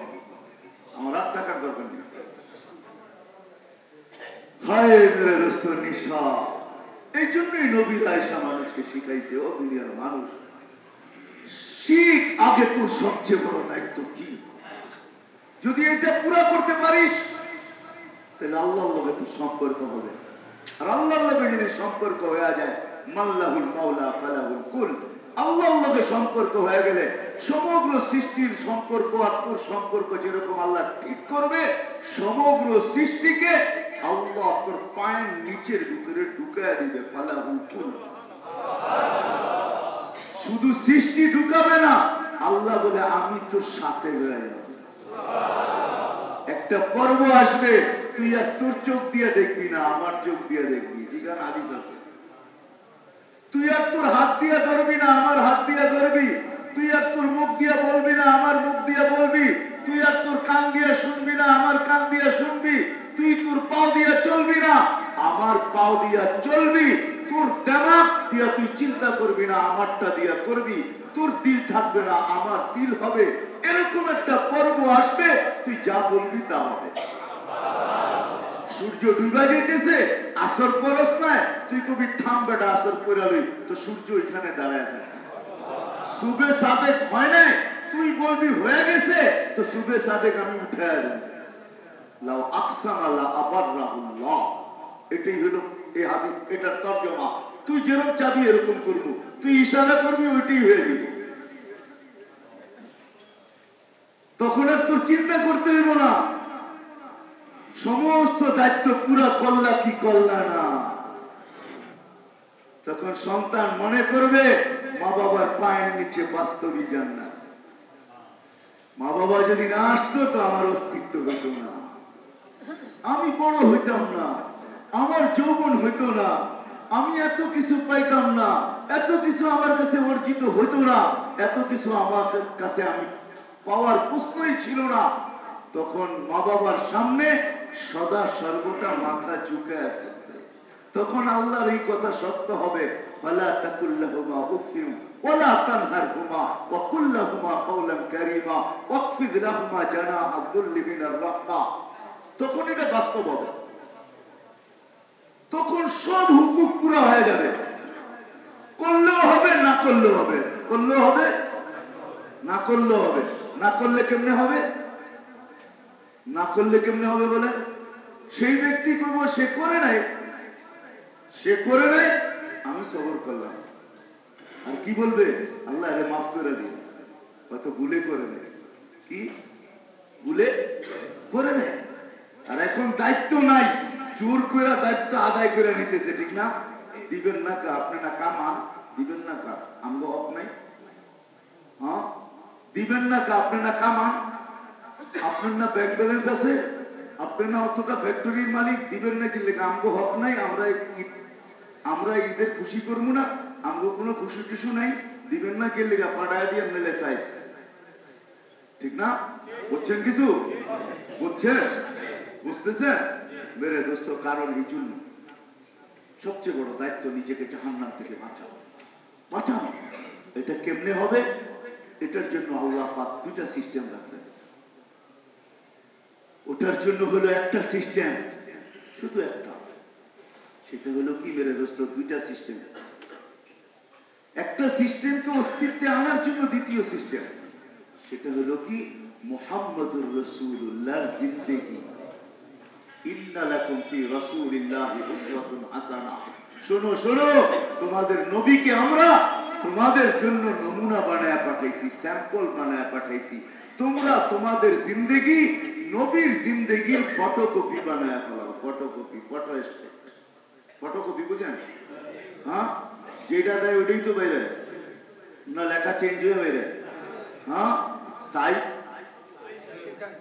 আমার আর টাকার দরকার নেই। এই জন্যই নবীর আয়সা মানুষকে শিখাইছে, ও দুনিয়ার মানুষ, শিখ আগে তোর সবচেয়ে বড় দায়িত্ব কি? যদি এটা পুরা করতে পারিস তাহলে আল্লাহর লগে তোর সম্পর্ক হবে। আর আল্লাহর লগে যদি সম্পর্ক হয়ে যায় মাল্লাহুল মাওলা ফালাহুল কুল। আল্লাহর লগে সম্পর্ক হয়ে গেলে সমগ্র সৃষ্টির সম্পর্ক আর তোর সম্পর্ক যেরকম আল্লাহ ঠিক করবে, সমগ্র সৃষ্টিকে আল্লাহ তোর পায়ের নিচের ভিতরে ঢুকায় দিবে, ফালাহুল কুল। শুধু সৃষ্টি ঢুকাবে না, আল্লাহ বলে, আমি তোর সাথে বেড়াইলাম একটা পর্ব আসবে তুই আর তোর চোখ দিয়ে দেখবি না, আমার চোখ দিয়ে দেখবি যেখানে আদিস আছে। তুই আর তোর হাত দিয়া ধরবি না, আমার হাত দিয়া ধরবি। তুই আর তোর মুখ দিয়া বলবি না, আমার মুখ দিয়া বলবি। তুই আর তোর কান দিয়া শুনবি না, আমার কান দিয়া শুনবি। তুই তোর পাও দিয়া চলবি না, আমার পাও দিয়া চলবি। তোর দেমাগ দিয়া তুই চিন্তা করবি না, আমারটা দিয়া করবি। তোর দিল থাকবে না, আমার দিল হবে। এরকম একটা পর্ব আসবে, তুই যা বলবি তা হবে। সূর্য ডুবা যেতেছে, আসর পরস নাই। তুই কবি থাম বেটা, আসর পড়ালই তো সূর্য ওইখানে দাঁড়ায় সুবে সাদেক হয় নাই, তুই বলবি হয়ে গেছে, তো সুবে সাদেক আমি উঠে লাউ আকসাম আল্লাহ আবার এটাই হলো এই এটার তর্জমা। তুই যেরকম চাবি এরকম করব। তুই ইশারা করবি, ওইটাই হয়ে তখন আর তোর চিন্তা করতে হইব না। সমস্ত দায়িত্ব পুরা করলা কি করলা না। তখন সন্তান মনে করবে, মা বাবার পায়ের নিচে বাস্তবই জান্নাত। মা বাবা যদি না আসতো তো আমার অস্তিত্ব হইতো না। আমি বড় হইতাম না, আমার যৌবন হইতো না, আমি এত কিছু পাইতাম না, এত কিছু আমার কাছে অর্জিত হইতো না, এত কিছু আমার কাছে আমি পাওয়ার প্রশ্নই ছিল না। তখন মা বাবার সামনে সদা সর্বদা মাথা ঝুঁকায় থাকবে তখন আল্লাহর এই কথা সত্য হবে। হবে। তখন সব হুকুক পুরা হয়ে যাবে। করলেও হবে, না করলেও হবে। করলেও হবে, না করলেও হবে। না করলে কেমনে হবে? না করলে কেমনে হবে বলেন সেই ব্যক্তি কইব সে করে নাই। সে করে নাই, আমি সবর করলাম। আর কি বলবে? আল্লাহ আরে মাফ করে দিন। হয়তো ভুলে করে নাই। কি? ভুলে করে নাই। আর এখন দায়িত্ব নাই। জোর করে দায়িত্ব আদায় করে নিতেছে, ঠিক না? দিবেন না কা? আপনি না কামান দিবেন না কা? আমগো হক নাই? হ্যাঁ? দিবেন না কা? আপনি না কামান আপনার না ব্যাংক ব্যালেন্স আছে? আপনি না অতটা ফ্যাক্টরির মালিক? দিবেন না কি লেগে আমগো হক নাই, আমরা আমরা ঈদের খুশি করব না। আমগো কোনো খুশি টুসু নাই। দিবেন না কি লেগে পাঠায় দিয়ে মেলে সাইজ ঠিক না? বুঝছেন কিছু? বুঝছেন? বুঝতেছেন? মেরে দোস্ত, কারণ এই জন্য সবচেয়ে বড় দায়িত্ব নিজেকে জাহান্নাম থেকে বাঁচানো। বাঁচানো। এটা কেমনে হবে? এটার জন্য আল্লাহ পাক দুইটা সিস্টেম রাখছেন। ওটার জন্য হলো একটা সিস্টেম শুধু একটা। সেটা হলো কি মেরে দোস্ত? দুইটা সিস্টেম একটা সিস্টেমকে অস্তিত্বে আনার জন্য দ্বিতীয় সিস্টেম সেটা হলো কি? মোহাম্মদুর রসুল্লাহর জিন্দেগি। তোমরা তোমাদের জিন্দেগি নবীর জিন্দেগির ফটোকপি বানায় ফেলাও, ফটোকপি, ফটো স্টেট ফটোকপি বুঝেন হ্যাঁ? যেটা দেয় ওইটাই তো বাইরে। না, লেখা চেঞ্জ হয়ে বাইরে। হ্যাঁ? সাইজ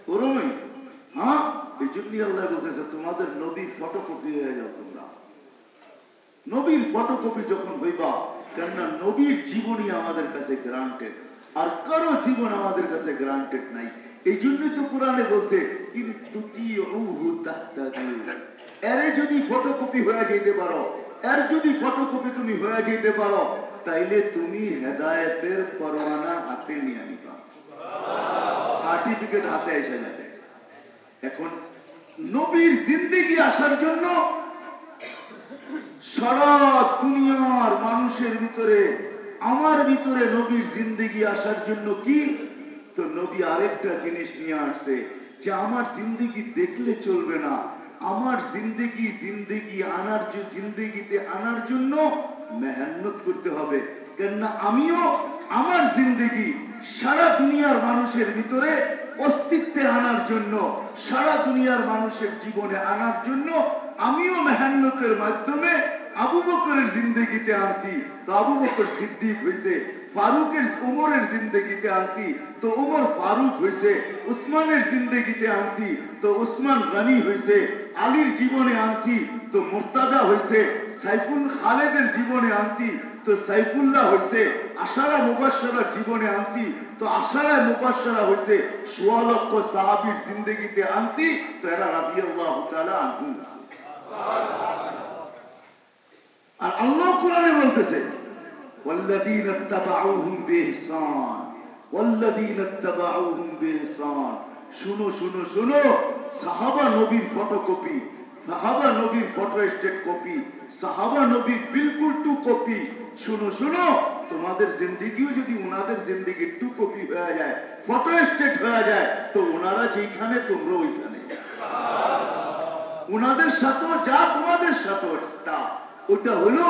ওরমই হ্যাঁ? এই জন্যই আল্লাহ বলতেছে, তোমাদের নবীর ফটোকপি হয়ে যাও তোমরা। নবীর ফটোকপি যখন হইবা, কেননা নবীর জীবনই আমাদের কাছে গ্রান্টেড আর কারও জীবন আমাদের কাছে গ্রান্টেড নাই। এই জন্যই তো কোরআনে বলছে কিন্তু এরে যদি ফটোকপি হয়ে যেতে পারো, এর যদি ফটোকপি তুমি হয়ে যেতে পারো, তাইলে তুমি হেদায়েতের পরোয়ানা হাতে নিয়ে নিবা। সার্টিফিকেট হাতে এসে যাবে। এখন নবীর জিন্দিগি আসার জন্য সারা দুনিয়ার মানুষের ভিতরে, আমার ভিতরে নবীর জিন্দিগি আসার জন্য কি তো নবী আরেকটা জিনিস নিয়ে আসছে যে আমার জিন্দিগি দেখলে চলবে না। আমার জিন্দিগি জিন্দিগি আনার জিন্দিগিতে আনার জন্য মেহান্নত করতে হবে। কেননা আমিও আমার জিন্দিগি সারা দুনিয়ার মানুষের ভিতরে অস্তিত্বে আনার জন্য, সারা দুনিয়ার মানুষের জীবনে আনার জন্য আমিও মেহান্নতের মাধ্যমে আবু বকরের জিন্দগিতে আনছি। তো আবু বকর সিদ্দিক হয়েছে ফারুকের ওমরের জিন্দগিতে আনছি, তো ওমর ফারুক হয়েছে, উসমানের জিন্দগিতে আনছি, তো উসমান রানী হয়েছে, আলীর জীবনে আনছি, তো মোর্তাজা হয়েছে, সাইফুল খালেদের জীবনে আনছি, তো সাইফুল্লাহ হয়েছে, আশারা মুবাসার জীবনে আনছি, তো আশারায় মুবাসারা হয়েছে সোয়া লক্ষ সাহাবির জিন্দগিতে আনছি, তো এরা রাবি আল্লাহ আনহু আর আল্লাহ কোরআনে বলতেছে والذين اتبعوهم بإحسان والذين اتبعوهم بإحسان শুনো শুনো শুনো সাহাবা নবীর ফটোকপি সাহাবা নবীর ফটো স্টেট কপি সাহাবা নবীর বিলকুল টু কপি শুনো শুনো তোমাদের জিন্দিগিও যদি ওনাদের জিন্দিগির টু কপি হয়ে যায় ফটো স্টেট হয়ে যায় তো ওনারা যেখানে তোমরা ওইখানে ওনাদের সাথেও যা তোমাদের সাথেও তা ওটা হলো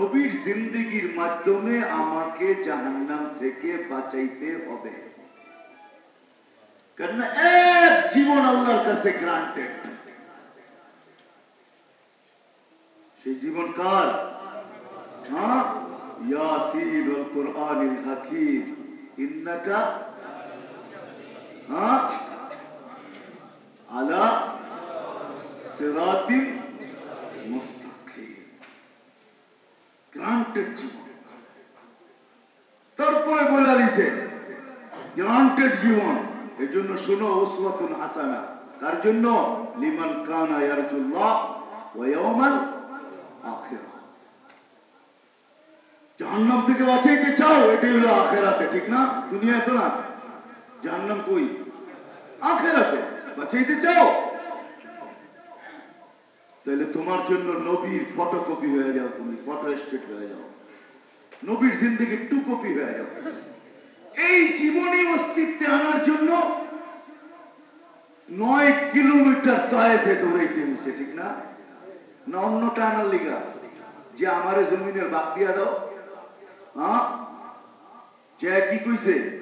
নবীর জিন্দিগির মাধ্যমে আমাকে জাহান্নাম থেকে বাঁচাইতে হবে। কেন এক জীবন আল্লাহর কাছে গ্রান্টেড সেই জীবন কার? হ্যাঁ? হ্যাঁ? আলা গ্রান্টেড জীবন। তারপরে বলে দিছে, গ্রান্টেড জীবন। এই জন্য শোনো, উসওয়াতুন হাসানা। তার জন্য? লিমান কানা ইয়ারজুল্লাহ ওয়া ইয়াউমাল জাহান্নাম থেকে বাঁচাইতে চাও, এটাই হলো আখেরাতে, ঠিক না? দুনিয়া তো না? জাহান্নাম কই? আখেরাতে। বাঁচাইতে চাও? তাহলে তোমার জন্য নবীর ফটোকপি হয়ে যাও তুমি, ফটো স্টেট হয়ে যাও। নবীর জিন্দগি টু কপি হয়ে যাও। এই জীবনী অস্তিত্বে আনার জন্য নয় কিলোমিটার তয়েফে দৌড়াইতে হয়েছে ঠিক না? না, অন্যটা আনার লিগা। যে আমারে জমিনের বাক দিয়া দাও। হ্যাঁ? যে কি কইছে?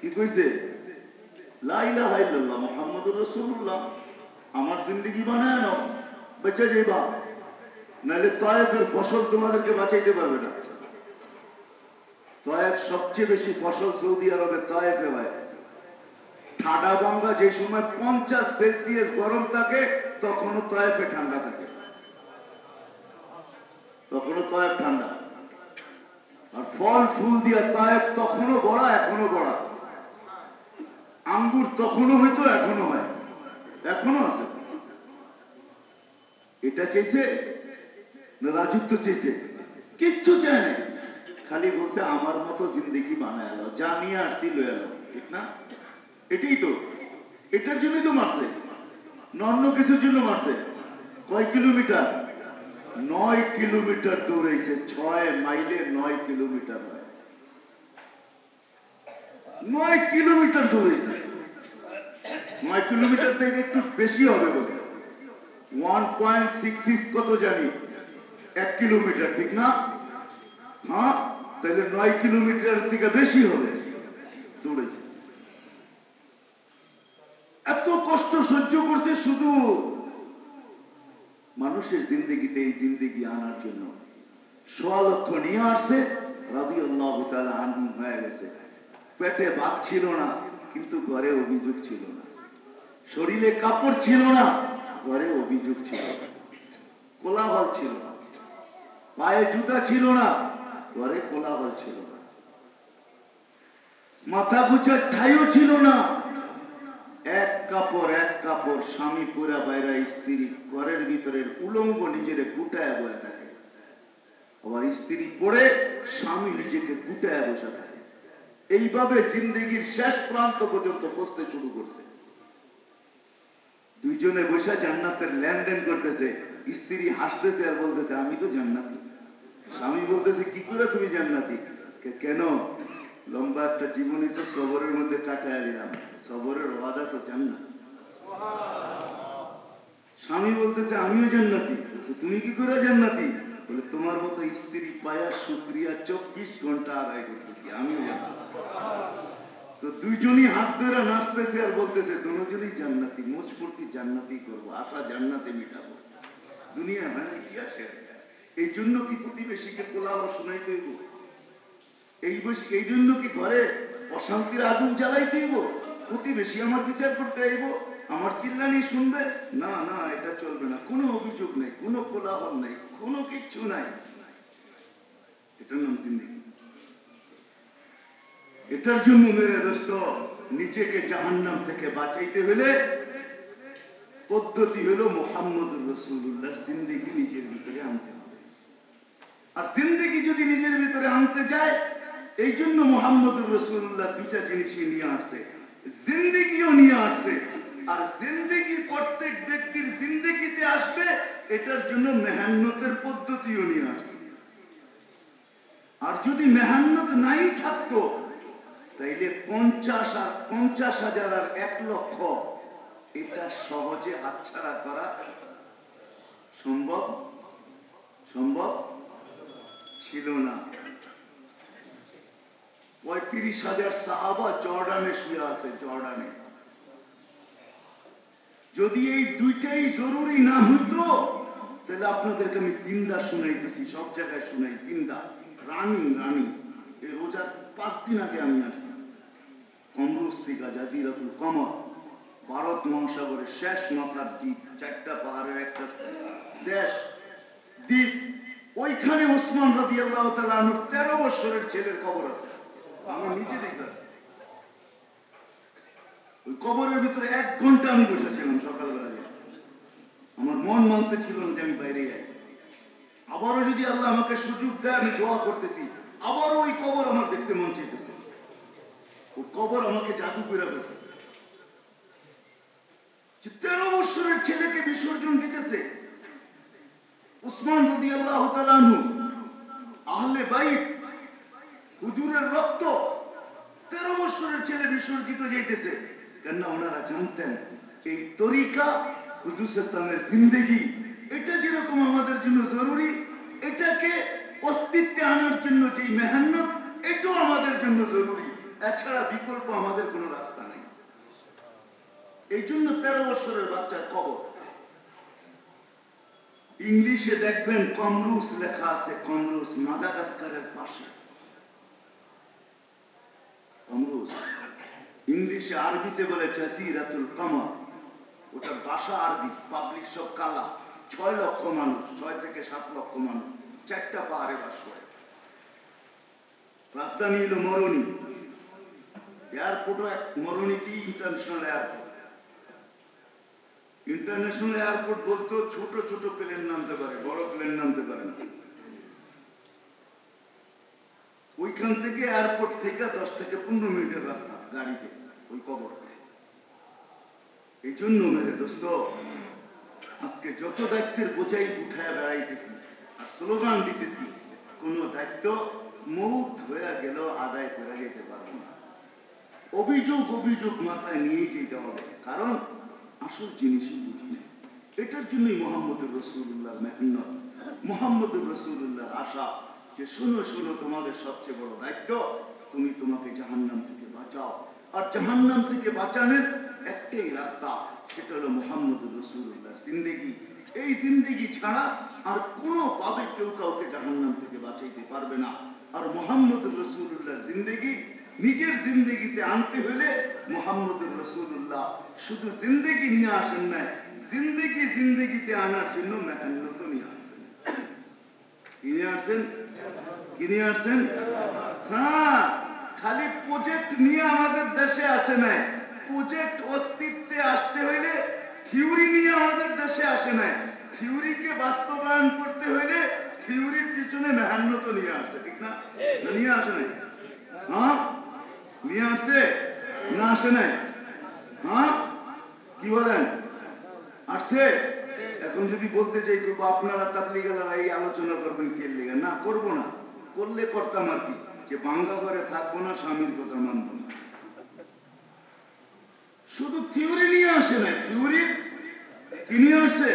কি কইছে? লাইলা হাইল্লাহ মোহাম্মদুর রসুল্লাহ আমার জিন্দগি বানায় নাও। বেঁচে যাইবা নাহলে তয়েফের ফসল তোমাদেরকে বাঁচাইতে পারবে না। তয়েফ সবচেয়ে বেশি ফসল সৌদি আরবে তয়েফে হয় ঠাডা বাঙ্গা যে সময় পঞ্চাশ সেলসিয়াস গরম থাকে, তখনও তয়েফে ঠান্ডা থাকে। তখনও তয়েফ ঠান্ডা। আর ফল, ফুল দিয়া তয়েফ তখনও বড়া এখনও বড়া আঙ্গুর তখনও হইতো এখনও হয়। এখনও আছে। এটা চেয়েছে না রাজত্ব চেয়েছে? কিচ্ছু চায় নাই। খালি বলছে, আমার মতো জিন্দেগি বানায় এলো যা নিয়ে আসছি লয়ে এলো ঠিক না? এটাই তো। এটার জন্যই তো মারছে। অন্য কিছুর জন্য মারছে। কয় কিলোমিটার? নয় কিলোমিটার দৌড়াইছে ছয় মাইলে নয় কিলোমিটার হয়। নয় কিলোমিটার দৌড়াইছে নয় কিলোমিটার থেকে একটু বেশি হবে বলে ওয়ান পয়েন্ট সিক্স সিক্স কত জানি? এক কিলোমিটার, ঠিক না? হ্যাঁ তাহলে নয় কিলোমিটার থেকে বেশি হবে। দৌড়েছে। এত কষ্ট সহ্য করছে শুধু মানুষের জিন্দগিতে এই জিন্দগি আনার জন্য। সোয়া লক্ষ নিয়ে আসছে রাবি আল্লাহ আনহুম হয়ে গেছে। পেটে ভাত ছিল না, কিন্তু ঘরে অভিযোগ ছিল না। শরীরে কাপড় ছিল না। ঘরে অভিযোগ ছিল। কোলাহল ছিল পায়ে জুতা ছিল না। ঘরে কোলাহল ছিল মাথা গুছার ঠাইও ছিল না। এক কাপড় এক কাপড় স্বামী পুরা বাইরা স্ত্রী ঘরের ভিতরের উলঙ্গ নিজের গুটায় বয়ে থাকে। আবার স্ত্রী পড়ে স্বামী নিজেকে গুটায় বসে থাকে। এইভাবে জিন্দগির শেষ প্রান্ত পর্যন্ত বসতে শুরু করছে। দুইজনে বসে জান্নাতের লেনদেন করতেছে। স্ত্রী হাসতেছে আর বলতেছে, আমি তো জান্নাতি। স্বামী বলতেছে, কি করে তুমি জান্নাতি? কেন? লম্বা একটা জীবনী তো সবরের মধ্যে কাটায় দিলাম। সবরের ওয়াদা তো জান্নাত। স্বামী বলতেছে, আমিও জান্নাতি। তুমি কি করে জান্নাতি? বলে, তোমার মতো স্ত্রী পায়া শুক্রিয়া চব্বিশ ঘণ্টা আদায় করতেছি, আমিও জান্নাতি। তো দুইজনই হাত ধরে নাচতেছে আর বলতেছে, দুজনই জান্নাতি জান্নাতি করব, আশা জান্নাতে দুনিয়া কি আসে এই জন্য কি প্রতিবেশীকে কোলাহল শোনাই দইব এই এই জন্য কি ঘরে অশান্তির আগুন জ্বালাই দিব প্রতিবেশী আমার বিচার করতে আইব? আমার চিল্লানি শুনবে? না না, এটা চলবে না। কোনো অভিযোগ নাই, কোনো কোলাহল নাই, কোনো কিচ্ছু নাই। এটার নাম জিন্দিগি। এটার জন্য মেরে দোস্ত, নিজেকে জাহান্নাম থেকে বাঁচাইতে হলে পদ্ধতি হলো মোহাম্মদুর রসুল্লাহ জিন্দিগি নিজের ভিতরে আনতে হবে। আর জিন্দিগি যদি নিজের ভিতরে আনতে যায়, এই জন্য মোহাম্মদুর রসুল্লাহ দুইটা জিনিসই নিয়ে আসছে। জিন্দিগিও নিয়ে আসছে। আর জিন্দিগি প্রত্যেক ব্যক্তির জিন্দিগিতে আসবে, এটার জন্য মেহান্নতের পদ্ধতিও নিয়ে আসছে। আর যদি মেহান্নত নাই থাকতো তাইলে পঞ্চাশ আর পঞ্চাশ হাজার আর এক লক্ষ, এটা সহজে হাতছাড়া করা সম্ভব? সম্ভব? ছিল না। পঁয়ত্রিশ হাজার সাহাবা জর্ডানে শুয়ে আছে, জর্ডানে। যদি এই দুইটাই জরুরি না হইতো, তাহলে আপনাদেরকে আমি জিন্দা শুনাইতেছি, সব জায়গায় শুনাই জিন্দা রানিং রানিং, এই রোজার পাঁচ দিন আগে আমি আসছি কমরুস জাজিরাতুল কমর। ভারত মহাসাগরের শেষ মাথার দ্বীপ, চারটা পাহাড়ের একটা দেশ দ্বীপ। ওইখানে ওসমান রবি আল্লাহ তালুর তেরো বৎসরের ছেলের কবর আছে। আমি নিজে দেখে আসছি। ওই কবরের ভিতরে এক ঘণ্টা আমি বসেছিলাম সকালবেলা আমার মন মানতে ছিল না যে আমি বাইরে যাই। আবারও যদি আল্লাহ আমাকে সুযোগ দেয়, আমি দোয়া করতেছি। আবারও ওই কবর আমার দেখতে মন চাইতেছে। ওই কবর আমাকে জাদু তেরো বৎসরের ছেলেকে বিসর্জন দিতেছে, উসমান আল্লাহ আহলে বাইত, হুজুরের রক্ত, তেরো বৎসরের ছেলে বিসর্জিত যাইতেছে। কেননা ওনারা জানতেন এই তরিকা হুজুর জিন্দেগি, এটা যেরকম আমাদের জন্য জরুরি, এটাকে অস্তিত্বে আনার জন্য যেই মেহান্নত, এটাও আমাদের জন্য জরুরি। এছাড়া বিকল্প আমাদের কোনো রাস্তা নাই। এই জন্য তেরো বৎসরের বাচ্চার কবর। ইংলিশে দেখবেন, কমরুস লেখা আছে, কমরুস মাদাগাস্কারের পাশে। কমরুস ইংলিশে আরবিতে বলে, জাজিরাতুল কমর ওটার ভাষা আরবি, পাবলিক সব কালা। ছয় লক্ষ মানুষ, ছয় থেকে সাত লক্ষ মানুষ, চারটা পাহাড়ে বাস করে। রাজধানী হলো মরণি এয়ারপোর্টও এক মরণিটি ইন্টারন্যাশনাল এয়ারপোর্ট ইন্টারন্যাশনাল এয়ারপোর্ট বলতেও ছোট ছোট প্লেন নামতে পারে, বড় প্লেন নামতে পারে না। ওইখান থেকে এয়ারপোর্ট থেকে দশ থেকে পনেরো মিনিটের রাস্তা গাড়িতে, ওই কবর এই জন্য মেরে দোস্ত, আজকে যত দায়িত্বের বোঝাই উঠায় বেড়াইতেছি, আর স্লোগান দিতেছি, কোন দায়িত্ব মৌত হয়ে গেল আদায় করে যেতে পারব না। অভিযোগ অভিযোগ মাথায় নিয়ে যেতে হবে। কারণ আসল জিনিসই বুঝি এটার জন্যই মোহাম্মদুর রসুল্লাহর মেহনত। মোহাম্মদুর রসুল্লাহর আশা যে শোনো শোনো, তোমাদের সবচেয়ে বড় দায়িত্ব, তুমি তোমাকে জাহান্নাম থেকে বাঁচাও। আর জাহান্নাম থেকে বাঁচানোর একটাই রাস্তা, সেটা হলো মোহাম্মদুর রসুল্লাহর জিন্দেগি। এই জিন্দেগি ছাড়া আর কোনো পাবে কেউ কাউকে জাহান্নাম থেকে বাঁচাইতে পারবে না। আর মোহাম্মদুর রসুল্লাহর জিন্দেগি নিজের জিন্দেগিতে আনতে হলে মোহাম্মদুর রসুল্লাহ শুধু জিন্দেগি নিয়ে আসেন নাই, জিন্দেগি জিন্দেগিতে আনার জন্য মেহান্নত নিয়ে আসেন। কি নিয়ে আসেন? কি নিয়ে আসেন? হ্যাঁ খালি প্রজেক্ট নিয়ে আমাদের দেশে আসে নাই। প্রজেক্ট অস্তিত্বে আসতে হইলে থিওরি নিয়ে আমাদের দেশে আসে নাই। থিওরিকে বাস্তবায়ন করতে হইলে থিওরির পিছনে মেহান্নত নিয়ে আসে, ঠিক না? না, নিয়ে আসে নাই। হ্যাঁ? নিয়ে আসছে না আসে নাই। হ্যাঁ? কি বলেন? আসছে? এখন যদি বলতে চাই আপনারা তাবলি গেলারা এই আলোচনা করবেন কে লেগে? না, করব না। করলে করতাম আর কি। যে বাঙ্গা ঘরে থাকব না, স্বামীর কথা মানবো না। শুধু থিওরি নিয়ে আসে না থিওরি কি নিয়ে আসছে?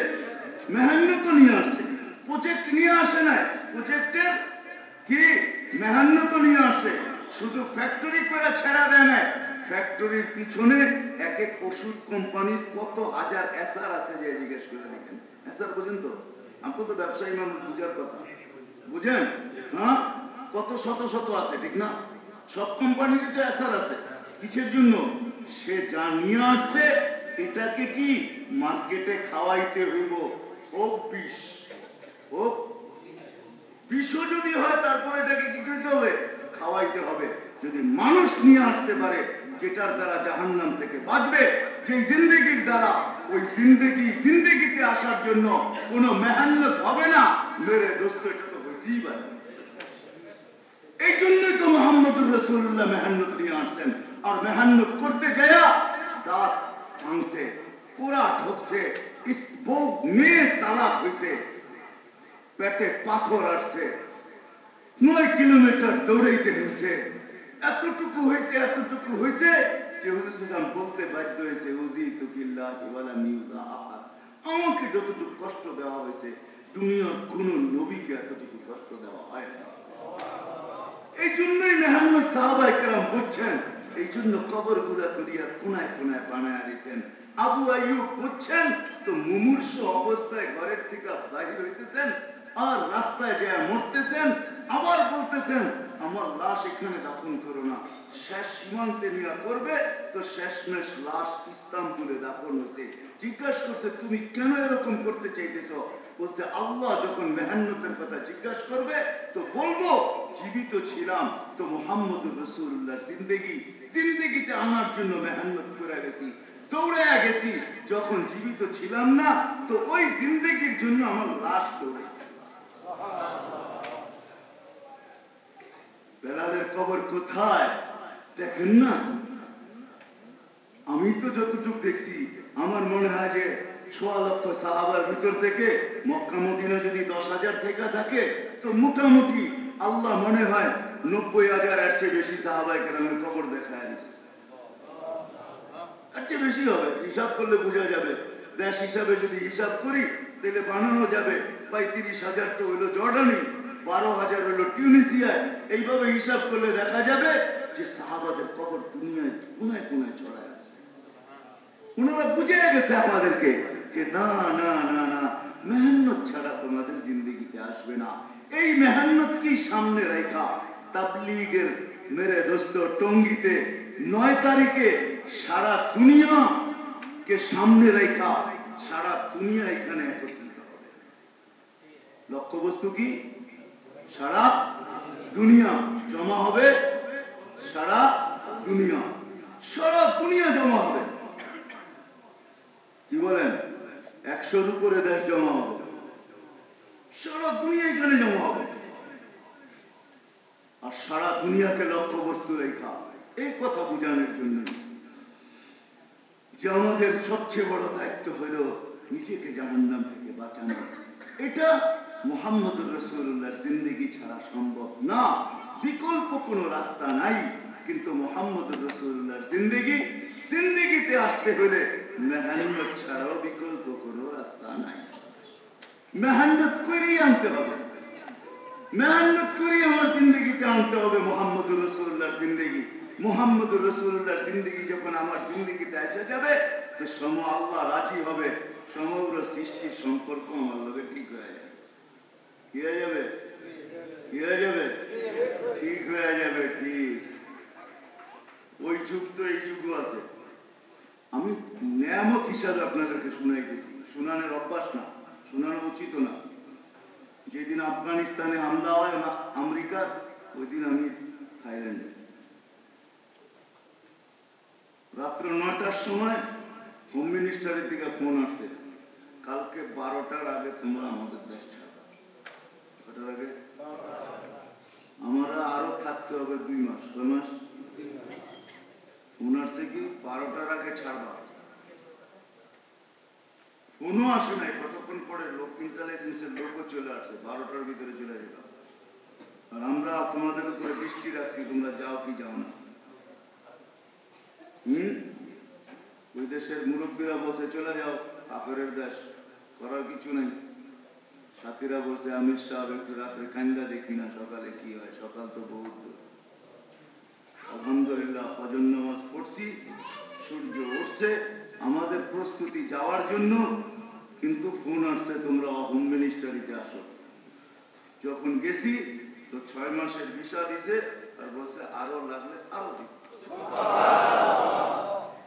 মেহান্নত নিয়ে আসছে। প্রজেক্ট নিয়ে আসে নাই। প্রজেক্টের কি? মেহান্নত নিয়ে আসে। শুধু ফ্যাক্টরি করে ছেড়া দেয় নাই ফ্যাক্টরির পিছনে এক এক ওষুধ কোম্পানির কত হাজার এসার আছে যে জিজ্ঞেস করে দেখেন। এসার বুঝেন তো? আপনি তো ব্যবসায়ী মানুষ, বুঝার কথা। বুঝেন? হ্যাঁ? কত শত শত আছে, ঠিক না? সব কোম্পানিরই তো এসার আছে। কিসের জন্য? সে যা নিয়ে আসছে, এটাকে কি মার্কেটে খাওয়াইতে হইব? ও বিষ। ও বিষও যদি হয়, তারপরে এটাকে কি করতে হবে? খাওয়াইতে হবে। যদি মানুষ নিয়ে আসতে পারে, যেটার দ্বারা জাহান্নাম থেকে বাঁচবে যে জিন্দগির দ্বারা, ওই জিন্দগি জিন্দগিতে আসার জন্য কোন মেহান্নত হবে না। মেরে দোস্ত, এটা তো হইতেই পারে। এই জন্যই তো মোহাম্মদুর রসুল্লাহ মেহান্নত নিয়ে আসছেন। আর মেহান্নত করতে যায়া দাঁত ভাঙছে কোরা ঢুকছে বউ মেয়ে তালাক হইছে, পেটে পাথর আসছে। নয় কিলোমিটার দৌড়াইতে হয়েছে এতটুকু হয়েছে এতটুকু হয়েছে যে হুজুর বলতে বাধ্য হয়েছে উজি তুকিল্লা আহাদ আমাকে যতটুকু কষ্ট দেওয়া হয়েছে, দুনিয়ার কোন নবীকে এতটুকু কষ্ট দেওয়া হয় না। এই জন্যই মেহান্নত সাহাবাই কেরাম বুঝছেন, এই জন্য কবরগুলা করিয়া কোনায় কোনায় বানায় দিতেন আবু আইয়ুব বুঝছেন, তো মুমূর্ষ অবস্থায় ঘরের থেকে বাহির হইতেছেন, আর রাস্তায় যায় মরতেছেন আবার বলতেছেন, আমার লাশ এখানে দাফন করো না। শেষ সীমান্তে নিয়ে করবে, তো শেষমেশ লাশ ইস্তাম্বুলে দাফন হয়েছে জিজ্ঞাসা করছে, তুমি কেন এরকম করতে চাইতেছ? বলছে, আল্লাহ যখন মেহান্নতের কথা জিজ্ঞাসা করবে, তো বলব, জীবিত ছিলাম তো মোহাম্মদুর রসুল্লাহ জিন্দেগি। জিন্দেগিতে আনার জন্য মেহান্নত করে গেছি দৌড়ে গেছি। যখন জীবিত ছিলাম না, তো ওই জিন্দেগির জন্য আমার লাশ দৌড়েছে বেলালের কবর কোথায়? দেখেন না? আমি তো যতটুকু দেখছি, আমার মনে হয় যে সোয়া লক্ষ সাহাবার ভিতর থেকে মক্কা, মদিনা যদি দশ হাজার থেকে থাকে, তো মোটামুটি আল্লাহ মনে হয় নব্বই হাজার এর চেয়ে বেশি সাহাবাই কেরামের কবর দেখায় দিচ্ছে এর চেয়ে বেশি হবে, হিসাব করলে বোঝা যাবে। দেশ হিসাবে যদি হিসাব করি, তাহলে বানানো যাবে। পঁয়ত্রিশ হাজার তো হইল জর্ডানি বারো হাজার হইল টিউনিসিয়ায় এইভাবে হিসাব করলে দেখা যাবে যে সাহাবাদের কবর দুনিয়ায় কোনায় কোনায় ছড়ায় আছে। ওনারা বুঝে গেছে আমাদেরকে যে না না না না মেহান্নত ছাড়া তোমাদের জিন্দগিতে আসবে না। এই মেহান্নত কি সামনে রেখা তাবলিগের মেরে দোস্ত টঙ্গিতে নয় তারিখে সারা দুনিয়া কে সামনে রেখা সারা দুনিয়া এখানে একত্রিত হবে। লক্ষ্যবস্তু কি? সারা দুনিয়া জমা হবে। সারা দুনিয়া। সারা দুনিয়া জমা হবে। কি বলেন? একশোর উপরে দেশ জমা হবে। সারা দুনিয়া এখানে জমা হবে। আর সারা দুনিয়াকে লক্ষ্য বস্তু রেখা, এই কথা বোঝানোর জন্য যে আমাদের সবচেয়ে বড় দায়িত্ব হল নিজেকে জাহান্নাম থেকে বাঁচানো। এটা মোহাম্মদুর রসুল্লাহ জিন্দগি ছাড়া সম্ভব না। বিকল্প কোনো রাস্তা নাই। কিন্তু মোহাম্মদুর রসুল্লাহ জিন্দগি, জিন্দগিতে আসতে হলে মেহান্নত ছাড়াও বিকল্প কোনো রাস্তা নাই। মেহান্নত করেই আনতে হবে। মেহান্নত করে আমার জিন্দগিতে আনতে হবে মোহাম্মদুর রসুল্লাহ জিন্দগি। মোহাম্মদুর রসুল্লাহ জিন্দগি যখন আমার জিন্দগিতে এসে যাবে, তো সম আল্লাহ রাজি হবে। সমগ্র সৃষ্টির সম্পর্ক আমার লোকে ঠিক হয়ে যাবে। কি হয়ে ঠিক হয়ে যাবে, ঠিক। ওই যুগ তো এই যুগও আছে। আমি নিয়ামত হিসাবে আপনাদেরকে শুনাইতেছি শুনানোর অভ্যাস না, শোনানো উচিত না। যেদিন আফগানিস্তানে হামলা হয় আমেরিকার ওই দিন আমি থাইল্যান্ডে। রাত্র নয়টার সময় হোম মিনিস্টারের দিকে ফোন আসছে। কালকে বারোটার আগে তোমরা আমাদের দেশ কটার আগে আমরা আরও থাকতে হবে দুই মাস। কয় মাস? ফোন আসছে কি বারোটার আগে ছাড়বা। ফোনও আসে নাই, কতক্ষণ পরে লোক ইন্টেলিজেন্সের লোকও চলে আসছে বারোটার ভিতরে চলে যেতাম আর আমরা তোমাদের উপরে দৃষ্টি রাখছি, তোমরা যাও কি যাও না। হম? ওই দেশের মুরব্বীরা বলছে, চলে যাও কাপড়ের দেশ, করার কিছু নাই। সাথীরা বলছে, আমির সাহেব একটু রাত্রে কান্দা দেখি না, সকালে কি হয়? সকাল তো বহুত আলহামদুলিল্লাহ, ফজর নামাজ পড়ছি, সূর্য উঠছে, আমাদের প্রস্তুতি যাওয়ার জন্য, কিন্তু ফোন আসছে, তোমরা হোম মিনিস্টারিতে আসো। যখন গেছি, তো ছয় মাসের ভিসা দিছে, আর বলছে, আরও লাগলে আরও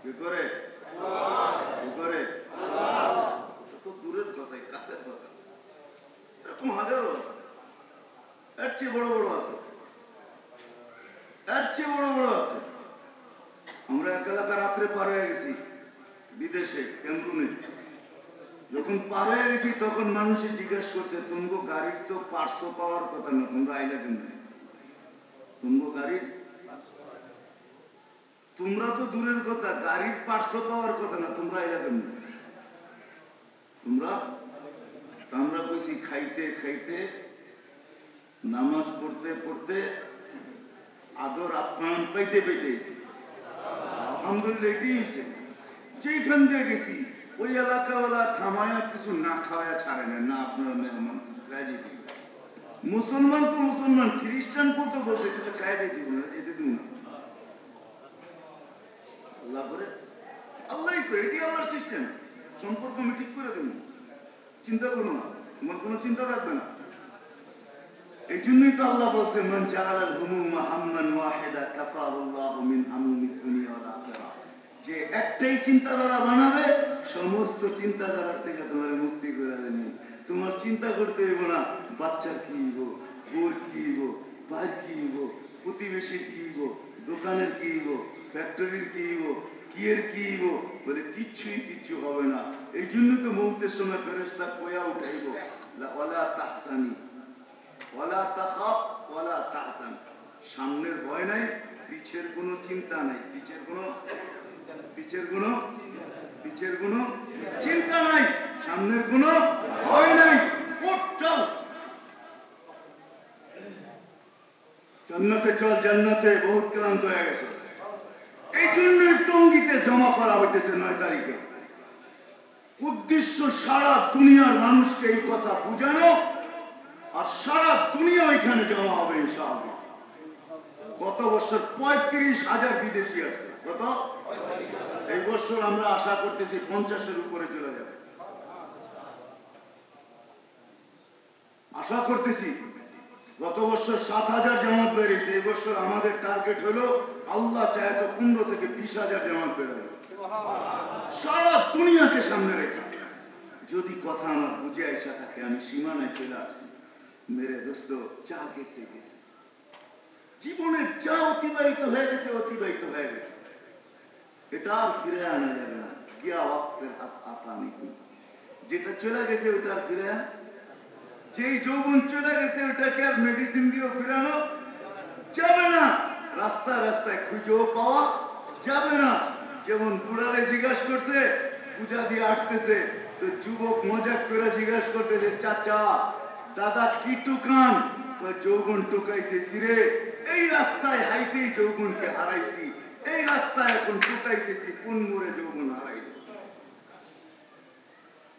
কি করে? কি করে? দূরের কথাই, কাছের কথা। এরকম হাজারো আছে এর চেয়ে বড় বড় এর চেয়ে বড় বড় আছে। আমরা এক এলাকা রাত্রে পার হয়ে গেছি বিদেশে যখন পার হয়ে গেছি, তখন মানুষে জিজ্ঞেস করছে তুমগো গাড়ির তো পাওয়ার কথা না, তোমরা তুমগো গাড়ির তোমরা তো দূরের কথা, গাড়ির পার্শ্ব পাওয়ার কথা না, তোমরা আইলা তোমরা আমরা কইছি খাইতে খাইতে, নামাজ পড়তে পড়তে আদর আপ্যায়ন পাইতে পাইতে আলহামদুলিল্লাহ এটাই হয়েছে। যেখান দিয়ে গেছি, ওই এলাকাওয়ালা থামায়া কিছু না খাওয়া ছাড়ে না না আপনার মেহমান খাই মুসলমান তো মুসলমান, খ্রিস্টান তো বলছে কিছু খাই যেতে না যেতে দিব না। আল্লাহ করে আল্লাহ করে এটি আল্লাহর সিস্টেম সম্পর্ক আমি ঠিক করে দেব। চিন্তা করো না, তোমার কোনো চিন্তা থাকবে না। এই জন্যই তো আল্লাহ বলছে, মান জাআলাল হুমুমা হাম্মান ওয়াহিদা কাফাহুল্লাহু মিন হামুমি দুনিয়া যে একটাই চিন্তাধারা বানাবে, সমস্ত চিন্তাধারার থেকে তোমার মুক্তি করে দেবে। তোমার চিন্তা করতে হইব না, বাচ্চার কি হইব বোর কি হইব, ভাইয়ের কি হইব, প্রতিবেশীর কি হইব, দোকানের কি হইব ফ্যাক্টরির কি হইব কিয়ের কি বলে, কিচ্ছুই কিচ্ছু হবে না। এই জন্য তো মৌতের সময় ফেরেস্তা কোয়া উঠাইব ওলা তাহসানি। ওলা তাখাফ ওলা সামনের ভয় নাই, পিছের কোনো চিন্তা নাই। পিছের কোনো পিছের কোনো পিছের কোনো চিন্তা নাই। সামনের কোনো ভয় নাই। জান্নাতে চল, জান্নাতে। বহুত ক্লান্ত হয়ে গেছে। এই জন্যই টঙ্গিতে জমা করা হইতেছে নয় তারিখে। উদ্দেশ্য সারা দুনিয়ার মানুষকে এই কথা বুঝানো আর সারা দুনিয়া ওইখানে জমা হবে ইনশাআল্লাহ। গত বছর পঁয়ত্রিশ হাজার বিদেশি আছে। কত? এই বছর আমরা আশা করতেছি পঞ্চাশের উপরে চলে যাবে। আশা করতেছি গত বছর সাত হাজার জামাত বেরিয়েছে, এই বছর আমাদের টার্গেট হলো আল্লাহ চায় তো পনেরো থেকে বিশ হাজার জামাত বেরোবে। সারা দুনিয়াকে সামনে রেখা। যদি কথা আমার বুঝে আইসা থাকে, আমি সীমানায় চলে আসছি। মেরে দোস্ত যা গেছে গেছে। জীবনের যা অতিবাহিত হয়ে গেছে, অতিবাহিত হয়ে গেছে। এটা আর ফিরে আনা যাবে না। কিয়া ওয়াক্তের হাত আতানি যেটা চলে গেছে, ওটা আর ফিরে আনা যেই যৌবন চলে গেছে ওটাকে আর মেডিসিন দিয়েও ফিরানো যাবে না। রাস্তায় রাস্তায় খুঁজেও পাওয়া যাবে না। যেমন বুড়ারে জিজ্ঞাসা করতে পূজা দিয়ে আটতেছে তো যুবক মজাক করে জিজ্ঞাসা করতেছে চাচা, দাদা কি টুকান? যৌবন টুকাইতেছি রে। এই রাস্তায় হাইতেই যৌবনকে হারাইছি। এই রাস্তায় এখন টুকাইতেছি, কোন মোড়ে যৌবন হারাইল?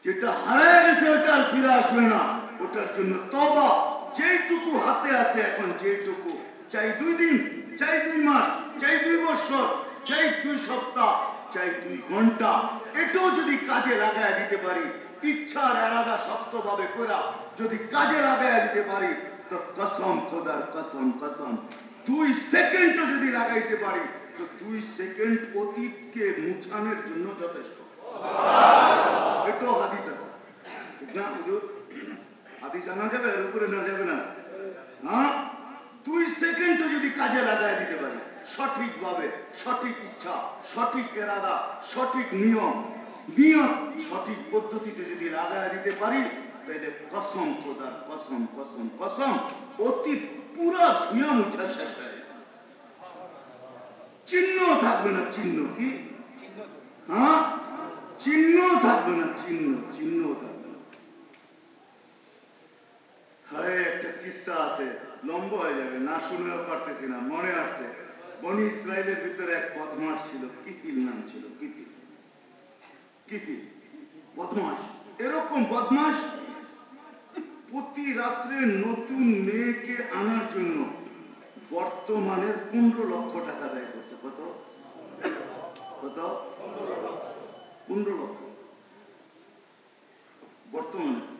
যেটা হারায় গেছে ওটা আর ফিরে আসবে না। ওটার জন্য তবা যেইটুকু হাতে আছে এখন যেইটুকু। চাই দুই দিন, চাই দুই মাস, চাই দুই বছর, চাই দুই সপ্তাহ, চাই দুই ঘণ্টা। এটাও যদি কাজে লাগায় দিতে পারি, ইচ্ছার এরাদা শক্তভাবে করা যদি কাজে লাগায় দিতে পারি, তো কসম খোদার কসম কসম। দুই সেকেন্ডও যদি লাগাইতে পারি, তো দুই সেকেন্ড অতীতকে মুছানোর জন্য যথেষ্ট। এটাও হাদিস আছে। হাদিস যাবে উপরে না যাবে না। দুই যদি কাজে লাগায় দিতে পারি সঠিক ইচ্ছা, সঠিক এরাদা, সঠিক নিয়ম সঠিক পদ্ধতিতে যদি লাগায় দিতে পারি, তাহলে কসম খোদার কসম কসম কসম অতীত পুরা ধুয়া মুছা শেষ চিহ্ন থাকবে না, চিহ্ন কি? হ্যাঁ? চিহ্ন থাকবে না, চিহ্ন চিহ্ন থাকবে একটা কিস্সা আছে, লম্বা হয়ে যাবে, না শুনেও পারতেছি না, মনে আসছে বনি ইসরায়েলের ভিতরে এক ছিল নাম ছিল এরকম বদমাস প্রতি রাত্রে নতুন মেয়েকে আনার জন্য বর্তমানের পনেরো লক্ষ টাকা ব্যয় করছে। কত? কত? পনেরো লক্ষ। বর্তমানে।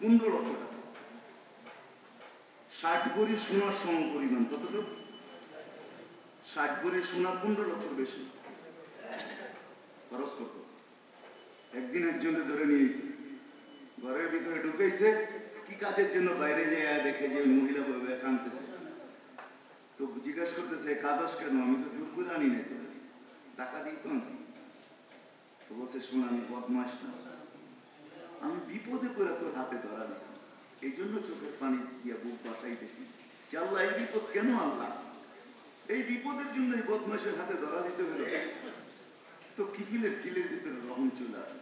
টাকা। ষাট ভরি সোনার সম পরিমাণ, কতটুকু? ষাট ভরি সোনা পনেরো লক্ষর বেশি। খরচ করত একদিন একজনকে ধরে নিয়েছে। ঘরের ভিতরে ঢুকেছে কি কাজের জন্য বাইরে যায় দেখে যে মহিলা বইবে কানতেছে তো জিজ্ঞাসা করতেছে কাগজ কেন? আমি তো জোর করে আনি তোরে টাকা দিয়ে তো আনছি বলছে, শোন, আমি বদমাস না। আমি বিপদে পড়ে তোর হাতে ধরা দিছি। এই জন্য চোখের পানি দিয়ে বুক বাসাইতেছি যে আল্লাহ এই বিপদ কেন আল্লাহ এই বিপদের জন্য এই বদমাসের হাতে ধরা দিতে হলো। তো কিফিলের দিলের ভিতরে রহম চলে আসে।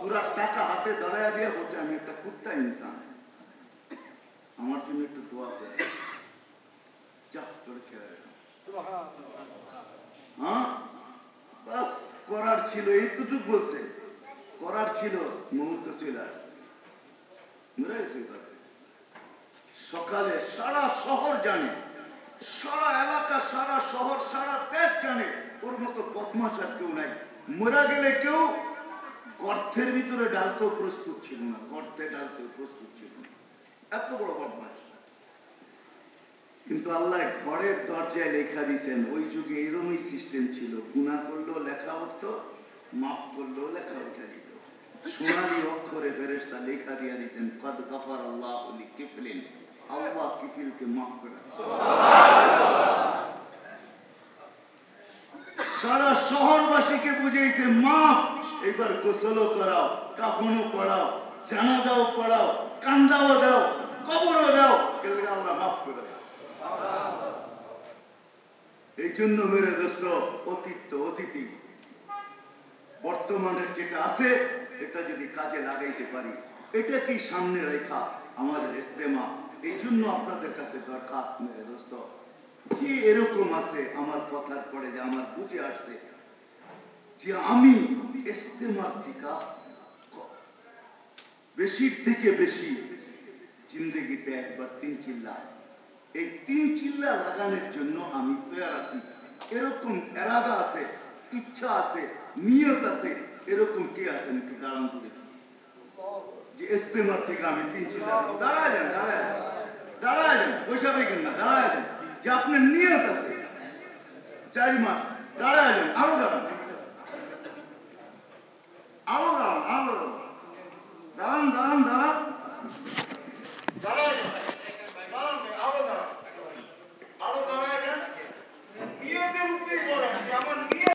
পুরা টাকা হাতে দাঁড়ায় দিয়ে বলছে আমি একটা কুত্তা ইনসান। আমার জন্য একটু দোয়া করে। যা তোরে ছেড়ে হ্যাঁ? বাস করার ছিল এইটুকু বলছে। করার ছিল, মুহূর্ত এবার। সকালে সারা শহর জানে, সারা এলাকা, সারা শহর, সারা দেশ জানে, ওর মতো বদমাশ আর কেউ নাই। মরা গেলে কেউ গর্তের ভিতরে ডালতেও প্রস্তুত ছিল না, গর্তে ডালতেও প্রস্তুত ছিল না। এত বড় বদমাশ। কিন্তু আল্লাহ ঘরের দরজায় লেখা দিচ্ছেন ওই যুগে এরমই সিস্টেম ছিল। গুণা করলেও লেখা উঠতো, মাফ করলেও লেখা উঠে অক্ষরে ফেরেস্তা লেখা দিতেন, কদ গফার আল্লাহ আল্লাহ কিফিলকে মাফ করে সারা শহরবাসীকে বুঝাইছে মাফ এবার গোসলও করাও, কাফনও পড়াও, জানাজাও পড়াও, কান্দাও দাও, কবরও দাও আল্লাহ মাফ করে দাও এই জন্য মেরে দোস্ত, অতীত অতিথি বর্তমানে যেটা আছে এটা যদি কাজে লাগাইতে পারি, এটা কি সামনে রেখা আমাদের ইস্তেমা এই জন্য আপনাদের কাছে দরখাস্ত মেরে দোস্ত। কি এরকম আছে? আমার কথার পরে যে আমার বুঝে আসছে যে আমি ইস্তেমার টিকা বেশির থেকে বেশি জিন্দগিতে একবার তিন চিল্লা। এই তিন চিল্লা লাগানোর জন্য আমি তৈরি আছি। এরকম এরাদা আছে, ইচ্ছা আছে, নিয়ত আছে এরকম কে আছেন একটু দাঁড়ান তো দেখি। যে এসপি মাঠে গ্রামে তিনশো দাঁড়ায় যান, দাঁড়ায় দাঁড়ায় যান, পয়সা পেকেন না, দাঁড়ায় যান। যে আপনার নিয়ত আছে চারি মাস দাঁড়ায় যান আরও দাঁড়ান। আরও দাঁড়ান আরও দাঁড়ান। দাঁড়ান দাঁড়ান দাঁড়ায় যান। আরও দাঁড়ান। আরও দাঁড়ায় যান। নিয়তের উপরে করেন যে আমার